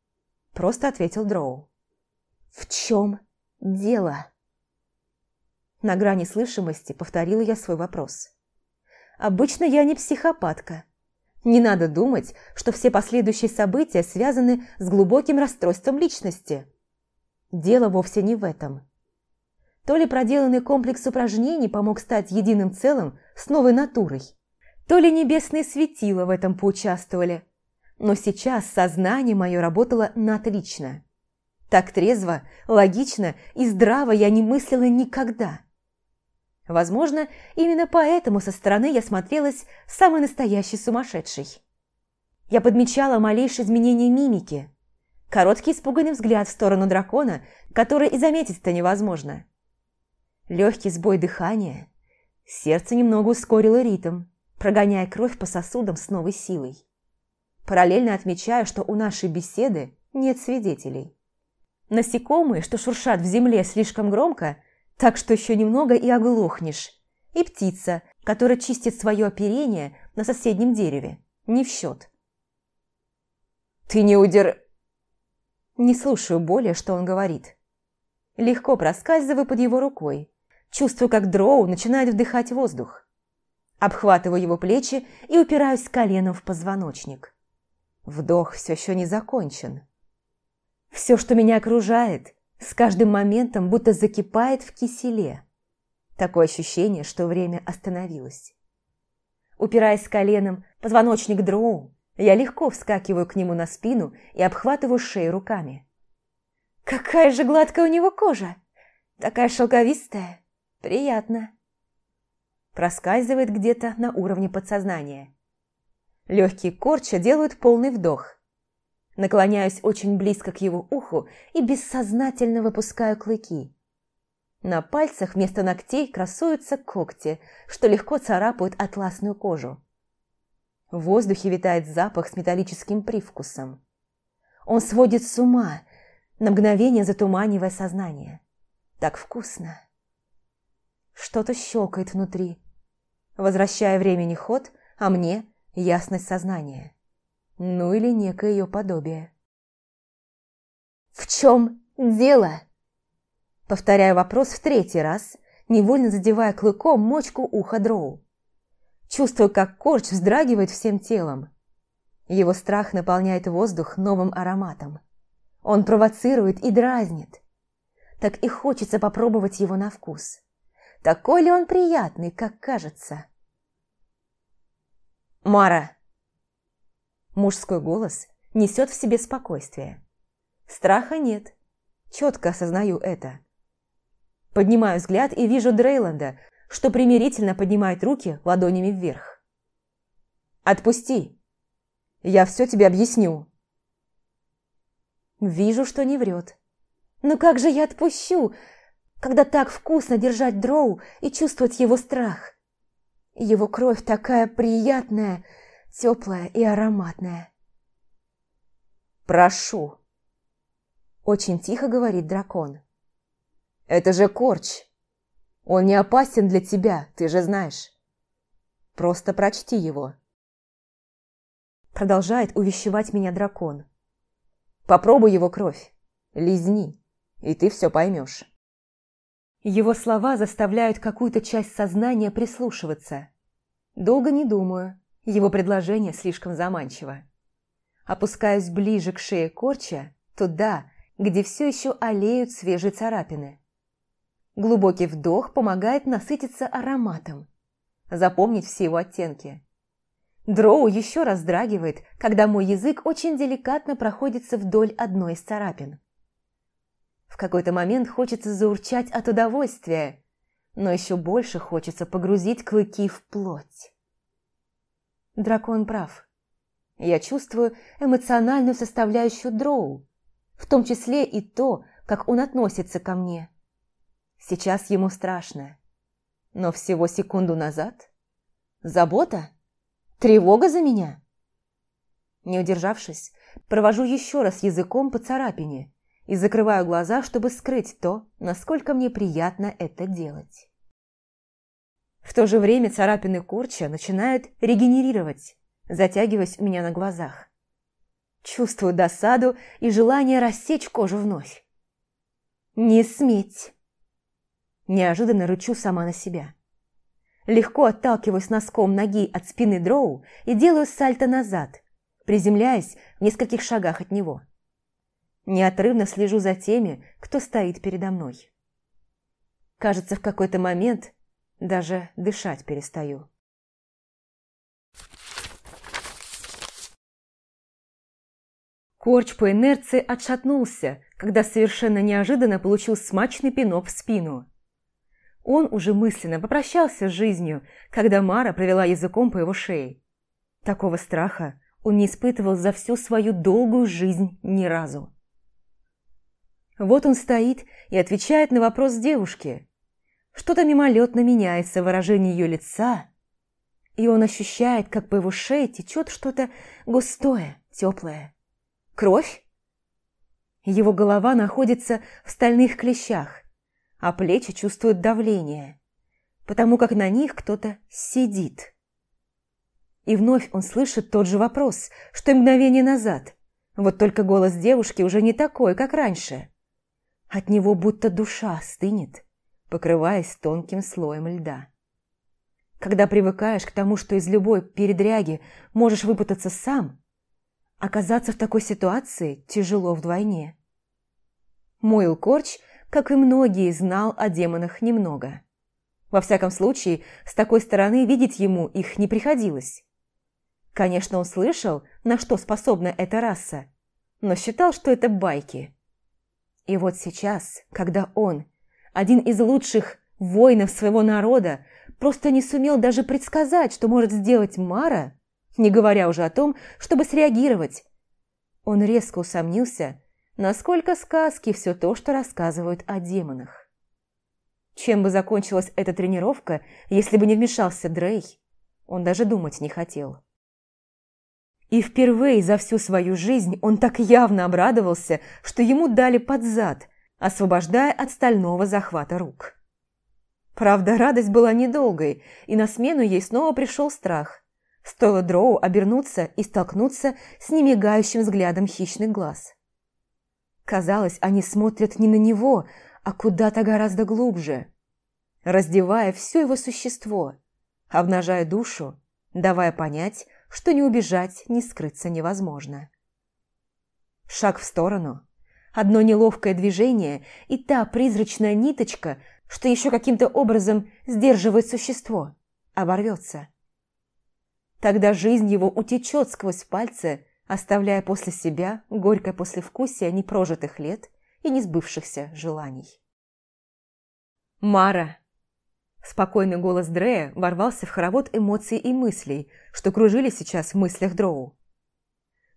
Speaker 1: – просто ответил Дроу. «В чем дело?» На грани слышимости повторила я свой вопрос. «Обычно я не психопатка. Не надо думать, что все последующие события связаны с глубоким расстройством личности. Дело вовсе не в этом. То ли проделанный комплекс упражнений помог стать единым целым с новой натурой, то ли небесные светила в этом поучаствовали. Но сейчас сознание мое работало на отлично. Так трезво, логично и здраво я не мыслила никогда. Возможно, именно поэтому со стороны я смотрелась самой настоящей сумасшедшей. Я подмечала малейшие изменения мимики, короткий испуганный взгляд в сторону дракона, который и заметить-то невозможно. Легкий сбой дыхания. Сердце немного ускорило ритм, прогоняя кровь по сосудам с новой силой. Параллельно отмечаю, что у нашей беседы нет свидетелей. Насекомые, что шуршат в земле слишком громко, так что еще немного и оглохнешь. И птица, которая чистит свое оперение на соседнем дереве. Не в счет. «Ты не удер...» Не слушаю более, что он говорит. Легко проскальзываю под его рукой, Чувствую, как дроу начинает вдыхать воздух. Обхватываю его плечи и упираюсь коленом в позвоночник. Вдох все еще не закончен. Все, что меня окружает, с каждым моментом будто закипает в киселе. Такое ощущение, что время остановилось. Упираясь коленом позвоночник дроу, я легко вскакиваю к нему на спину и обхватываю шею руками. «Какая же гладкая у него кожа! Такая шелковистая!» Приятно. Проскальзывает где-то на уровне подсознания. Легкие корча делают полный вдох. Наклоняюсь очень близко к его уху и бессознательно выпускаю клыки. На пальцах вместо ногтей красуются когти, что легко царапают атласную кожу. В воздухе витает запах с металлическим привкусом. Он сводит с ума, на мгновение затуманивая сознание. Так вкусно. Что-то щелкает внутри, возвращая времени ход, а мне ясность сознания. Ну или некое ее подобие. «В чем дело?» Повторяю вопрос в третий раз, невольно задевая клыком мочку уха дроу. Чувствую, как корч вздрагивает всем телом. Его страх наполняет воздух новым ароматом. Он провоцирует и дразнит. Так и хочется попробовать его на вкус. Такой ли он приятный, как кажется? «Мара!» Мужской голос несет в себе спокойствие. Страха нет. Четко осознаю это. Поднимаю взгляд и вижу Дрейланда, что примирительно поднимает руки ладонями вверх. «Отпусти! Я все тебе объясню!» Вижу, что не врет. «Ну как же я отпущу? когда так вкусно держать дроу и чувствовать его страх. Его кровь такая приятная, теплая и ароматная. «Прошу!» Очень тихо говорит дракон. «Это же Корч! Он не опасен для тебя, ты же знаешь. Просто прочти его!» Продолжает увещевать меня дракон. «Попробуй его кровь, лизни, и ты все поймешь». Его слова заставляют какую-то часть сознания прислушиваться. Долго не думаю, его предложение слишком заманчиво. Опускаюсь ближе к шее корча, туда, где все еще олеют свежие царапины. Глубокий вдох помогает насытиться ароматом, запомнить все его оттенки. Дроу еще раз драгивает, когда мой язык очень деликатно проходится вдоль одной из царапин. В какой-то момент хочется заурчать от удовольствия, но еще больше хочется погрузить клыки в плоть. Дракон прав. Я чувствую эмоциональную составляющую дроу, в том числе и то, как он относится ко мне. Сейчас ему страшно. Но всего секунду назад? Забота? Тревога за меня? Не удержавшись, провожу еще раз языком по царапине и закрываю глаза, чтобы скрыть то, насколько мне приятно это делать. В то же время царапины курча начинают регенерировать, затягиваясь у меня на глазах. Чувствую досаду и желание рассечь кожу вновь. «Не сметь!» Неожиданно рычу сама на себя. Легко отталкиваюсь носком ноги от спины дроу и делаю сальто назад, приземляясь в нескольких шагах от него. Неотрывно слежу за теми, кто стоит передо мной. Кажется, в какой-то момент даже дышать перестаю. Корч по инерции отшатнулся, когда совершенно неожиданно получил смачный пинок в спину. Он уже мысленно попрощался с жизнью, когда Мара провела языком по его шее. Такого страха он не испытывал за всю свою долгую жизнь ни разу. Вот он стоит и отвечает на вопрос девушки. Что-то мимолетно меняется в выражении ее лица, и он ощущает, как по его шее течет что-то густое, теплое. Кровь? Его голова находится в стальных клещах, а плечи чувствуют давление, потому как на них кто-то сидит. И вновь он слышит тот же вопрос, что и мгновение назад, вот только голос девушки уже не такой, как раньше. От него будто душа стынет, покрываясь тонким слоем льда. Когда привыкаешь к тому, что из любой передряги можешь выпутаться сам, Оказаться в такой ситуации тяжело вдвойне. Мойл Корч, как и многие, знал о демонах немного. Во всяком случае, с такой стороны видеть ему их не приходилось. Конечно, он слышал, на что способна эта раса, но считал, что это байки. И вот сейчас, когда он, один из лучших воинов своего народа, просто не сумел даже предсказать, что может сделать Мара, не говоря уже о том, чтобы среагировать. Он резко усомнился, насколько сказки все то, что рассказывают о демонах. Чем бы закончилась эта тренировка, если бы не вмешался Дрей, он даже думать не хотел. И впервые за всю свою жизнь он так явно обрадовался, что ему дали под зад, освобождая от стального захвата рук. Правда, радость была недолгой, и на смену ей снова пришел страх. Стоило Дроу обернуться и столкнуться с немигающим взглядом хищных глаз. Казалось, они смотрят не на него, а куда-то гораздо глубже, раздевая все его существо, обнажая душу, давая понять, что не убежать, не скрыться невозможно. Шаг в сторону, одно неловкое движение и та призрачная ниточка, что еще каким-то образом сдерживает существо, оборвется. Тогда жизнь его утечет сквозь пальцы, оставляя после себя горькое послевкусие непрожитых лет и несбывшихся желаний. «Мара!» Спокойный голос Дрея ворвался в хоровод эмоций и мыслей, что кружили сейчас в мыслях Дроу.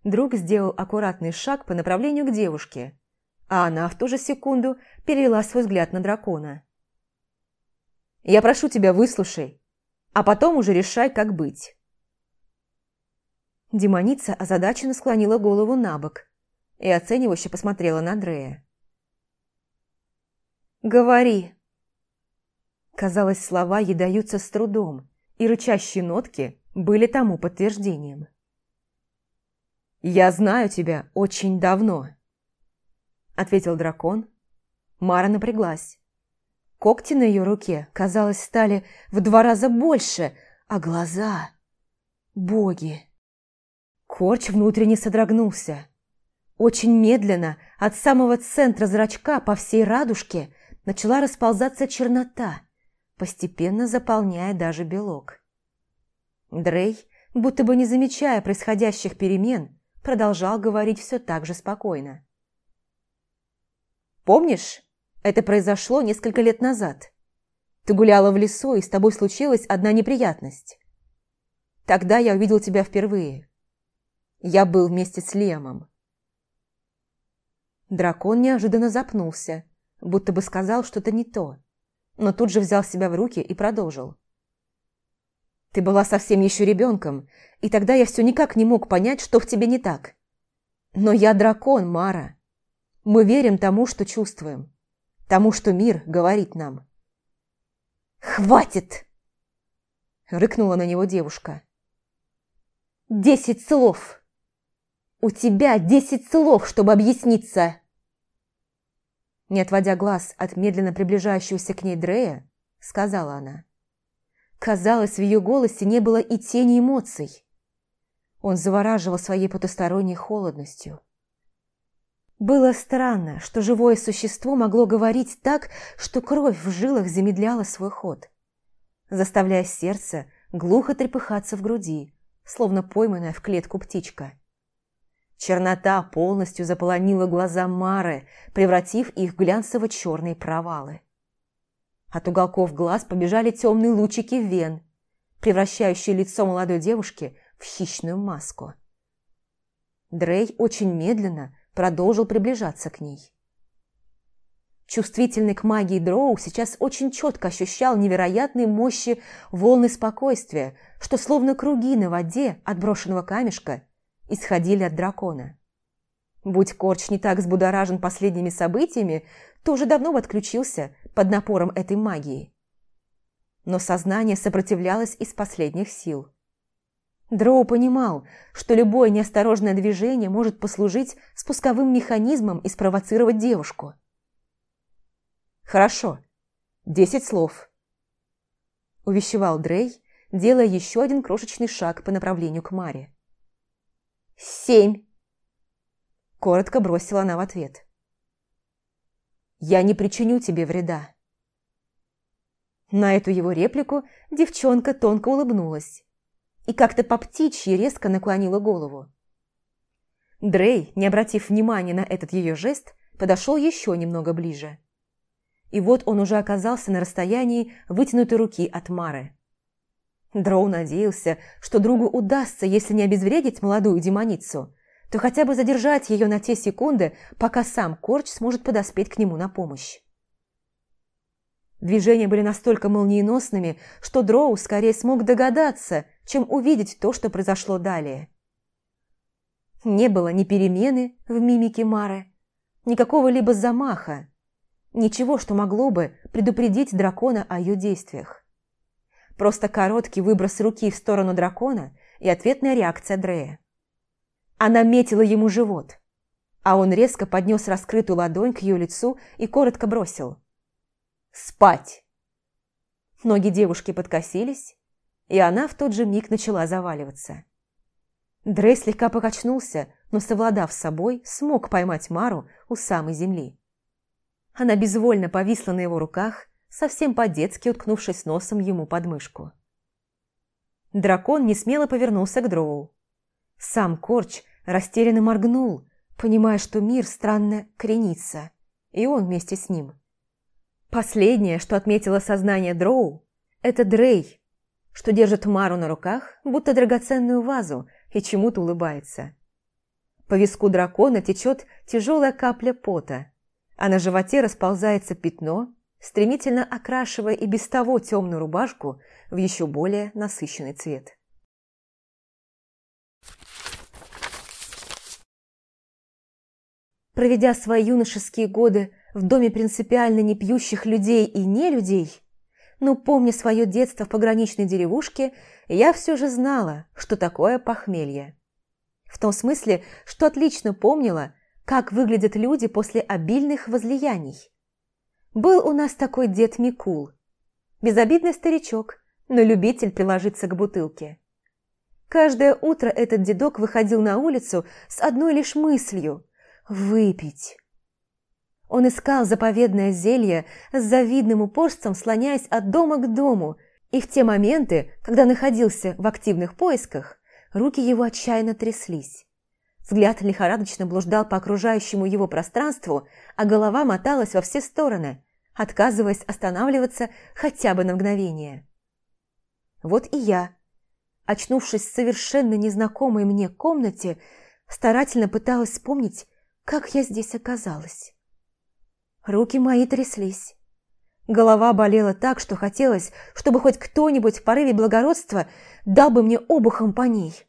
Speaker 1: Друг сделал аккуратный шаг по направлению к девушке, а она в ту же секунду перевела свой взгляд на дракона. «Я прошу тебя, выслушай, а потом уже решай, как быть». Демоница озадаченно склонила голову на бок и оценивающе посмотрела на Дрея. «Говори!» Казалось, слова ей даются с трудом, и рычащие нотки были тому подтверждением. «Я знаю тебя очень давно», — ответил дракон. Мара напряглась. Когти на ее руке, казалось, стали в два раза больше, а глаза... Боги! Корч внутренне содрогнулся. Очень медленно, от самого центра зрачка по всей радужке, начала расползаться чернота, постепенно заполняя даже белок. Дрей, будто бы не замечая происходящих перемен, продолжал говорить все так же спокойно. «Помнишь, это произошло несколько лет назад. Ты гуляла в лесу, и с тобой случилась одна неприятность. Тогда я увидел тебя впервые. Я был вместе с Лемом. Дракон неожиданно запнулся, будто бы сказал что-то не то, но тут же взял себя в руки и продолжил. «Ты была совсем еще ребенком, и тогда я все никак не мог понять, что в тебе не так. Но я дракон, Мара. Мы верим тому, что чувствуем, тому, что мир говорит нам». «Хватит!» – рыкнула на него девушка. Десять слов. У тебя десять слов, чтобы объясниться. Не отводя глаз от медленно приближающегося к ней Дрея, сказала она. Казалось, в ее голосе не было и тени эмоций. Он завораживал своей потусторонней холодностью. Было странно, что живое существо могло говорить так, что кровь в жилах замедляла свой ход, заставляя сердце глухо трепыхаться в груди, словно пойманная в клетку птичка. Чернота полностью заполонила глаза Мары, превратив их в глянцево-черные провалы. От уголков глаз побежали темные лучики вен, превращающие лицо молодой девушки в хищную маску. Дрей очень медленно продолжил приближаться к ней. Чувствительный к магии Дроу сейчас очень четко ощущал невероятные мощи волны спокойствия, что словно круги на воде от брошенного камешка исходили от дракона. Будь Корч не так взбудоражен последними событиями, то уже давно бы отключился под напором этой магии. Но сознание сопротивлялось из последних сил. Дроу понимал, что любое неосторожное движение может послужить спусковым механизмом и спровоцировать девушку – «Хорошо. Десять слов», – увещевал Дрей, делая еще один крошечный шаг по направлению к Маре. «Семь!» – коротко бросила она в ответ. «Я не причиню тебе вреда». На эту его реплику девчонка тонко улыбнулась и как-то по птичьи резко наклонила голову. Дрей, не обратив внимания на этот ее жест, подошел еще немного ближе и вот он уже оказался на расстоянии вытянутой руки от Мары. Дроу надеялся, что другу удастся, если не обезвредить молодую демоницу, то хотя бы задержать ее на те секунды, пока сам Корч сможет подоспеть к нему на помощь. Движения были настолько молниеносными, что Дроу скорее смог догадаться, чем увидеть то, что произошло далее. Не было ни перемены в мимике Мары, ни какого-либо замаха, Ничего, что могло бы предупредить дракона о ее действиях. Просто короткий выброс руки в сторону дракона и ответная реакция Дрея. Она метила ему живот, а он резко поднес раскрытую ладонь к ее лицу и коротко бросил. «Спать!» Ноги девушки подкосились, и она в тот же миг начала заваливаться. Дрей слегка покачнулся, но, совладав с собой, смог поймать Мару у самой земли. Она безвольно повисла на его руках, совсем по-детски уткнувшись носом ему под мышку. Дракон несмело повернулся к Дроу. Сам Корч растерянно моргнул, понимая, что мир странно кренится, и он вместе с ним. Последнее, что отметило сознание Дроу, это Дрей, что держит Мару на руках, будто драгоценную вазу, и чему-то улыбается. По виску дракона течет тяжелая капля пота, а на животе расползается пятно, стремительно окрашивая и без того темную рубашку в еще более насыщенный цвет. Проведя свои юношеские годы в доме принципиально не пьющих людей и не людей, но помня свое детство в пограничной деревушке, я все же знала, что такое похмелье. В том смысле, что отлично помнила, как выглядят люди после обильных возлияний. Был у нас такой дед Микул. Безобидный старичок, но любитель приложиться к бутылке. Каждое утро этот дедок выходил на улицу с одной лишь мыслью – выпить. Он искал заповедное зелье с завидным упорством, слоняясь от дома к дому, и в те моменты, когда находился в активных поисках, руки его отчаянно тряслись. Взгляд лихорадочно блуждал по окружающему его пространству, а голова моталась во все стороны, отказываясь останавливаться хотя бы на мгновение. Вот и я, очнувшись в совершенно незнакомой мне комнате, старательно пыталась вспомнить, как я здесь оказалась. Руки мои тряслись. Голова болела так, что хотелось, чтобы хоть кто-нибудь в порыве благородства дал бы мне обухом по ней.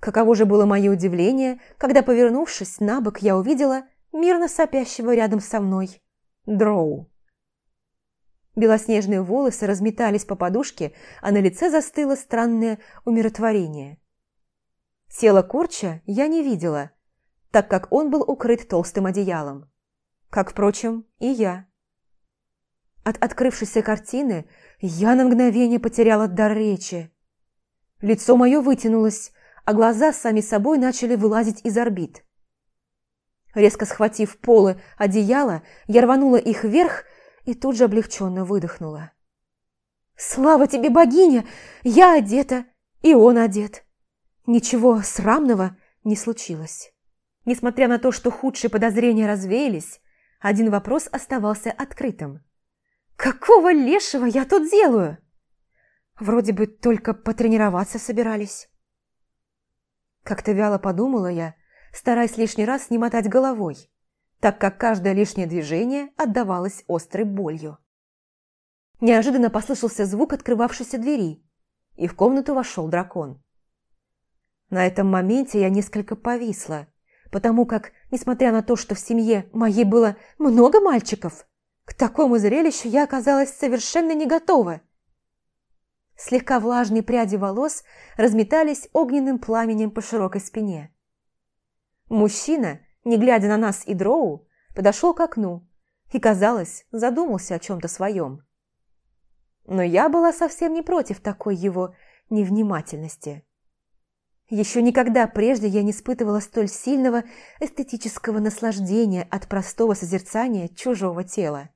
Speaker 1: Каково же было мое удивление, когда, повернувшись на бок, я увидела мирно сопящего рядом со мной Дроу. Белоснежные волосы разметались по подушке, а на лице застыло странное умиротворение. Тело Курча я не видела, так как он был укрыт толстым одеялом. Как, впрочем, и я. От открывшейся картины я на мгновение потеряла дар речи. Лицо мое вытянулось, а глаза сами собой начали вылазить из орбит. Резко схватив полы одеяла, я рванула их вверх и тут же облегченно выдохнула. «Слава тебе, богиня! Я одета, и он одет!» Ничего срамного не случилось. Несмотря на то, что худшие подозрения развеялись, один вопрос оставался открытым. «Какого лешего я тут делаю?» Вроде бы только потренироваться собирались. Как-то вяло подумала я, стараясь лишний раз не мотать головой, так как каждое лишнее движение отдавалось острой болью. Неожиданно послышался звук открывавшейся двери, и в комнату вошел дракон. На этом моменте я несколько повисла, потому как, несмотря на то, что в семье моей было много мальчиков, к такому зрелищу я оказалась совершенно не готова. Слегка влажные пряди волос разметались огненным пламенем по широкой спине. Мужчина, не глядя на нас и Дроу, подошел к окну и, казалось, задумался о чем-то своем. Но я была совсем не против такой его невнимательности. Еще никогда прежде я не испытывала столь сильного эстетического наслаждения от простого созерцания чужого тела.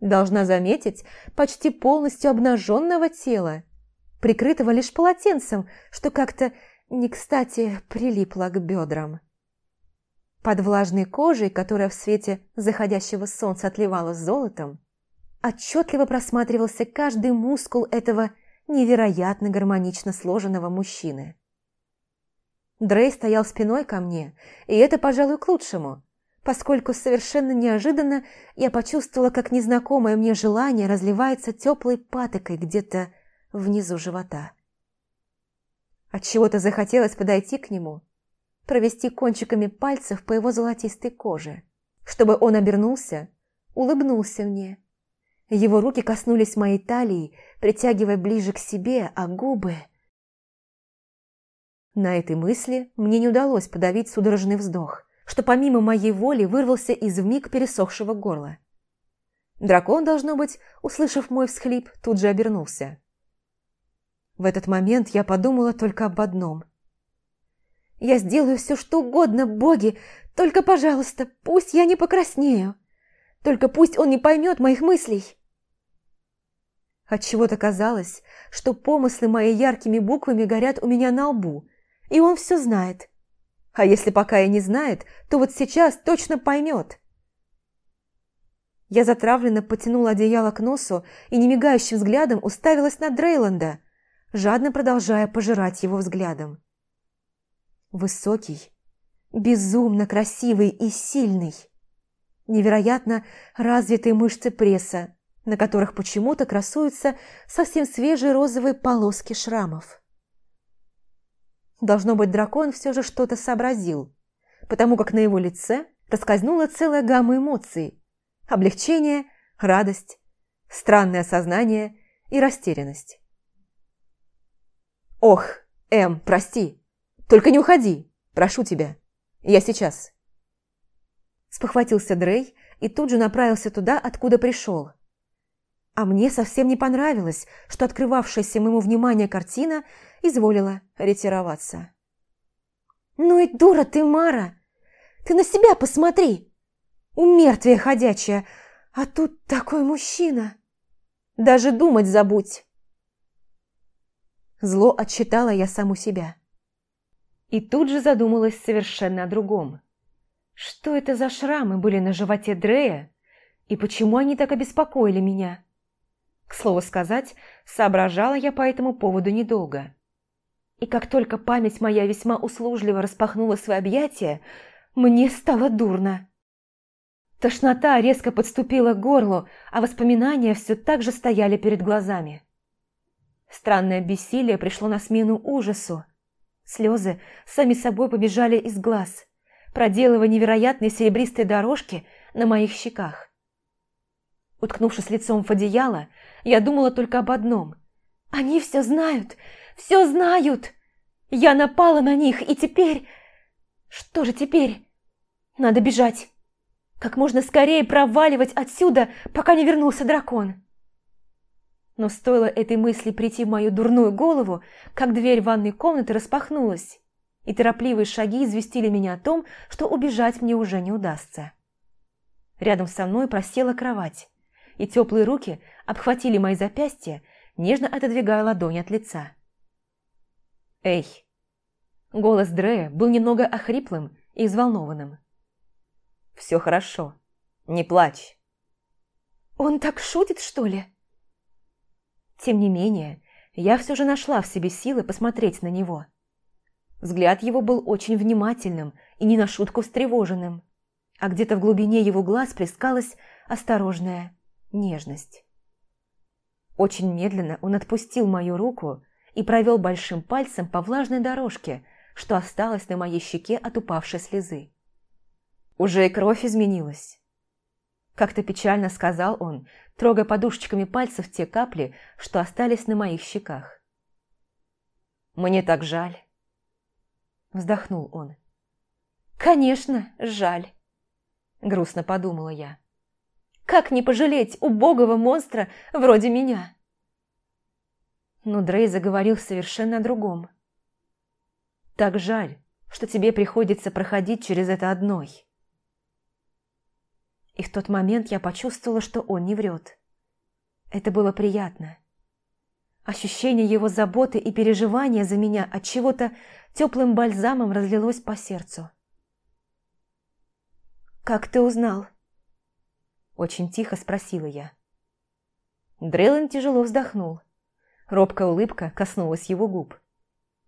Speaker 1: Должна заметить, почти полностью обнаженного тела, прикрытого лишь полотенцем, что как-то не кстати прилипла к бедрам. Под влажной кожей, которая в свете заходящего солнца отливала золотом, отчетливо просматривался каждый мускул этого невероятно гармонично сложенного мужчины. Дрей стоял спиной ко мне, и это, пожалуй, к лучшему, поскольку совершенно неожиданно я почувствовала, как незнакомое мне желание разливается теплой патокой где-то внизу живота. Отчего-то захотелось подойти к нему, провести кончиками пальцев по его золотистой коже, чтобы он обернулся, улыбнулся мне. Его руки коснулись моей талии, притягивая ближе к себе, а губы... На этой мысли мне не удалось подавить судорожный вздох, что помимо моей воли вырвался из вмиг пересохшего горла. Дракон, должно быть, услышав мой всхлип, тут же обернулся. В этот момент я подумала только об одном. «Я сделаю все, что угодно, боги, только, пожалуйста, пусть я не покраснею. Только пусть он не поймет моих мыслей». Отчего-то казалось, что помыслы мои яркими буквами горят у меня на лбу, и он все знает. А если пока и не знает, то вот сейчас точно поймет. Я затравленно потянула одеяло к носу и немигающим взглядом уставилась на Дрейланда, жадно продолжая пожирать его взглядом. Высокий, безумно красивый и сильный. Невероятно развитые мышцы пресса, на которых почему-то красуются совсем свежие розовые полоски шрамов. Должно быть, дракон все же что-то сообразил, потому как на его лице раскользнула целая гамма эмоций – облегчение, радость, странное осознание и растерянность. «Ох, Эм, прости. Только не уходи. Прошу тебя. Я сейчас». Спохватился Дрей и тут же направился туда, откуда пришел. А мне совсем не понравилось, что открывавшаяся моему вниманию картина изволила ретироваться. «Ну и дура ты, Мара! Ты на себя посмотри! Умертвие ходячая, а тут такой мужчина! Даже думать забудь!» Зло отчитала я саму себя. И тут же задумалась совершенно о другом. Что это за шрамы были на животе Дрея, и почему они так обеспокоили меня? К слову сказать, соображала я по этому поводу недолго. И как только память моя весьма услужливо распахнула свои объятия, мне стало дурно. Тошнота резко подступила к горлу, а воспоминания все так же стояли перед глазами. Странное бессилие пришло на смену ужасу. Слезы сами собой побежали из глаз, проделывая невероятные серебристые дорожки на моих щеках. Уткнувшись лицом в одеяло, я думала только об одном. «Они все знают! Все знают! Я напала на них, и теперь... Что же теперь? Надо бежать! Как можно скорее проваливать отсюда, пока не вернулся дракон!» Но стоило этой мысли прийти в мою дурную голову, как дверь ванной комнаты распахнулась, и торопливые шаги известили меня о том, что убежать мне уже не удастся. Рядом со мной просела кровать, и теплые руки обхватили мои запястья, нежно отодвигая ладони от лица. «Эй!» Голос Дрея был немного охриплым и взволнованным. «Все хорошо. Не плачь». «Он так шутит, что ли?» Тем не менее, я все же нашла в себе силы посмотреть на него. Взгляд его был очень внимательным и не на шутку встревоженным, а где-то в глубине его глаз плескалась осторожная нежность. Очень медленно он отпустил мою руку и провел большим пальцем по влажной дорожке, что осталось на моей щеке от упавшей слезы. Уже и кровь изменилась. Как-то печально сказал он, трогая подушечками пальцев те капли, что остались на моих щеках. «Мне так жаль», – вздохнул он. «Конечно, жаль», – грустно подумала я. «Как не пожалеть убогого монстра вроде меня?» Но Дрей заговорил совершенно о другом. «Так жаль, что тебе приходится проходить через это одной». И в тот момент я почувствовала, что он не врет. Это было приятно. Ощущение его заботы и переживания за меня от чего-то теплым бальзамом разлилось по сердцу. «Как ты узнал?» Очень тихо спросила я. Дрейлон тяжело вздохнул. Робкая улыбка коснулась его губ.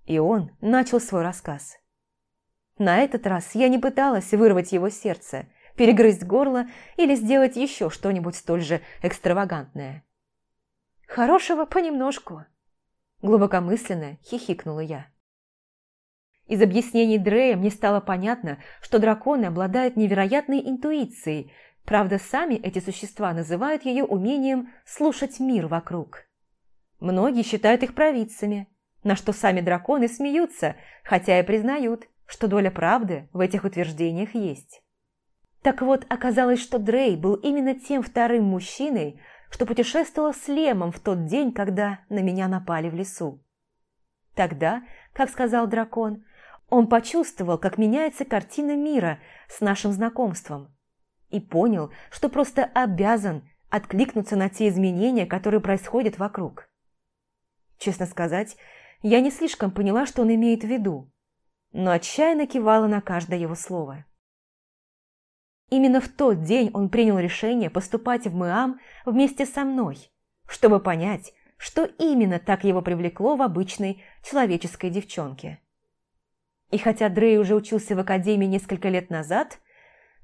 Speaker 1: И он начал свой рассказ. На этот раз я не пыталась вырвать его сердце – перегрызть горло или сделать еще что-нибудь столь же экстравагантное. «Хорошего понемножку», – глубокомысленно хихикнула я. Из объяснений Дрея мне стало понятно, что драконы обладают невероятной интуицией, правда, сами эти существа называют ее умением слушать мир вокруг. Многие считают их провидцами, на что сами драконы смеются, хотя и признают, что доля правды в этих утверждениях есть. Так вот, оказалось, что Дрей был именно тем вторым мужчиной, что путешествовал с Лемом в тот день, когда на меня напали в лесу. Тогда, как сказал дракон, он почувствовал, как меняется картина мира с нашим знакомством и понял, что просто обязан откликнуться на те изменения, которые происходят вокруг. Честно сказать, я не слишком поняла, что он имеет в виду, но отчаянно кивала на каждое его слово. Именно в тот день он принял решение поступать в МИАМ вместе со мной, чтобы понять, что именно так его привлекло в обычной человеческой девчонке. И хотя Дрей уже учился в академии несколько лет назад,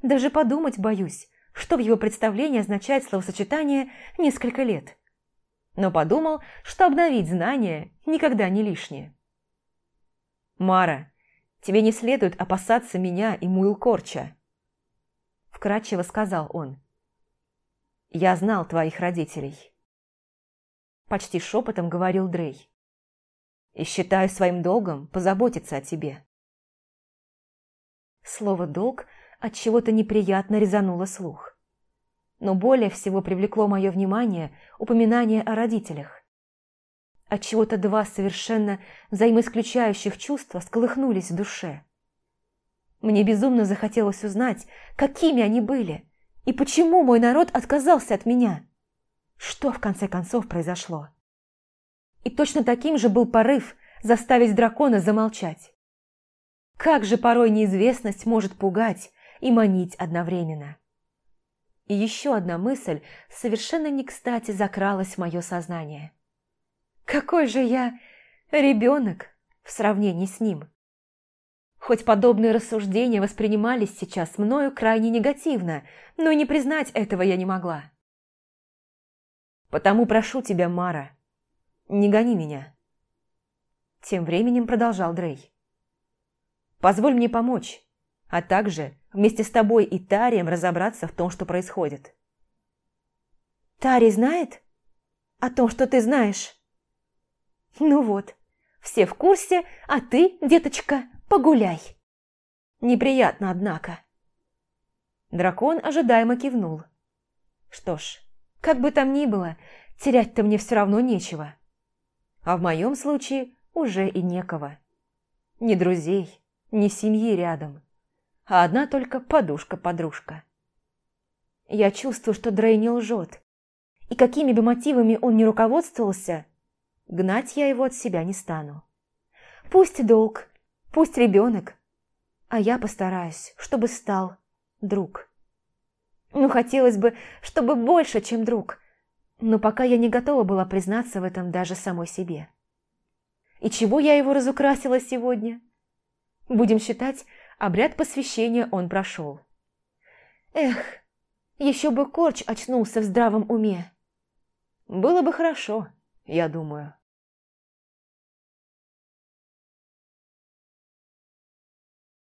Speaker 1: даже подумать боюсь, что в его представлении означает словосочетание «несколько лет». Но подумал, что обновить знания никогда не лишнее. «Мара, тебе не следует опасаться меня и Муил Корча», вкрадчиво сказал он. «Я знал твоих родителей». Почти шепотом говорил Дрей. «И считаю своим долгом позаботиться о тебе». Слово «долг» от чего то неприятно резануло слух. но более всего привлекло мое внимание упоминание о родителях. Отчего-то два совершенно взаимоисключающих чувства сколыхнулись в душе. Мне безумно захотелось узнать, какими они были, и почему мой народ отказался от меня. Что, в конце концов, произошло? И точно таким же был порыв заставить дракона замолчать. Как же порой неизвестность может пугать и манить одновременно. И еще одна мысль совершенно не кстати закралась в мое сознание. Какой же я ребенок в сравнении с ним? Хоть подобные рассуждения воспринимались сейчас мною крайне негативно, но и не признать этого я не могла. Потому прошу тебя, Мара, не гони меня. Тем временем продолжал Дрей. Позволь мне помочь, а также вместе с тобой и Тарием разобраться в том, что происходит. Тари знает о том, что ты знаешь? Ну вот, все в курсе, а ты, деточка, погуляй. Неприятно, однако. Дракон ожидаемо кивнул. Что ж, как бы там ни было, терять-то мне все равно нечего. А в моем случае уже и некого. Ни друзей, ни семьи рядом, а одна только подушка-подружка. Я чувствую, что Дрей не лжет, и какими бы мотивами он ни руководствовался, гнать я его от себя не стану. Пусть долг, пусть ребенок, а я постараюсь, чтобы стал друг. Ну, хотелось бы, чтобы больше, чем друг. Но пока я не готова была признаться в этом даже самой себе. И чего я его разукрасила сегодня? Будем считать, обряд посвящения он прошел. Эх, еще бы Корч очнулся в здравом уме. Было бы хорошо, я думаю.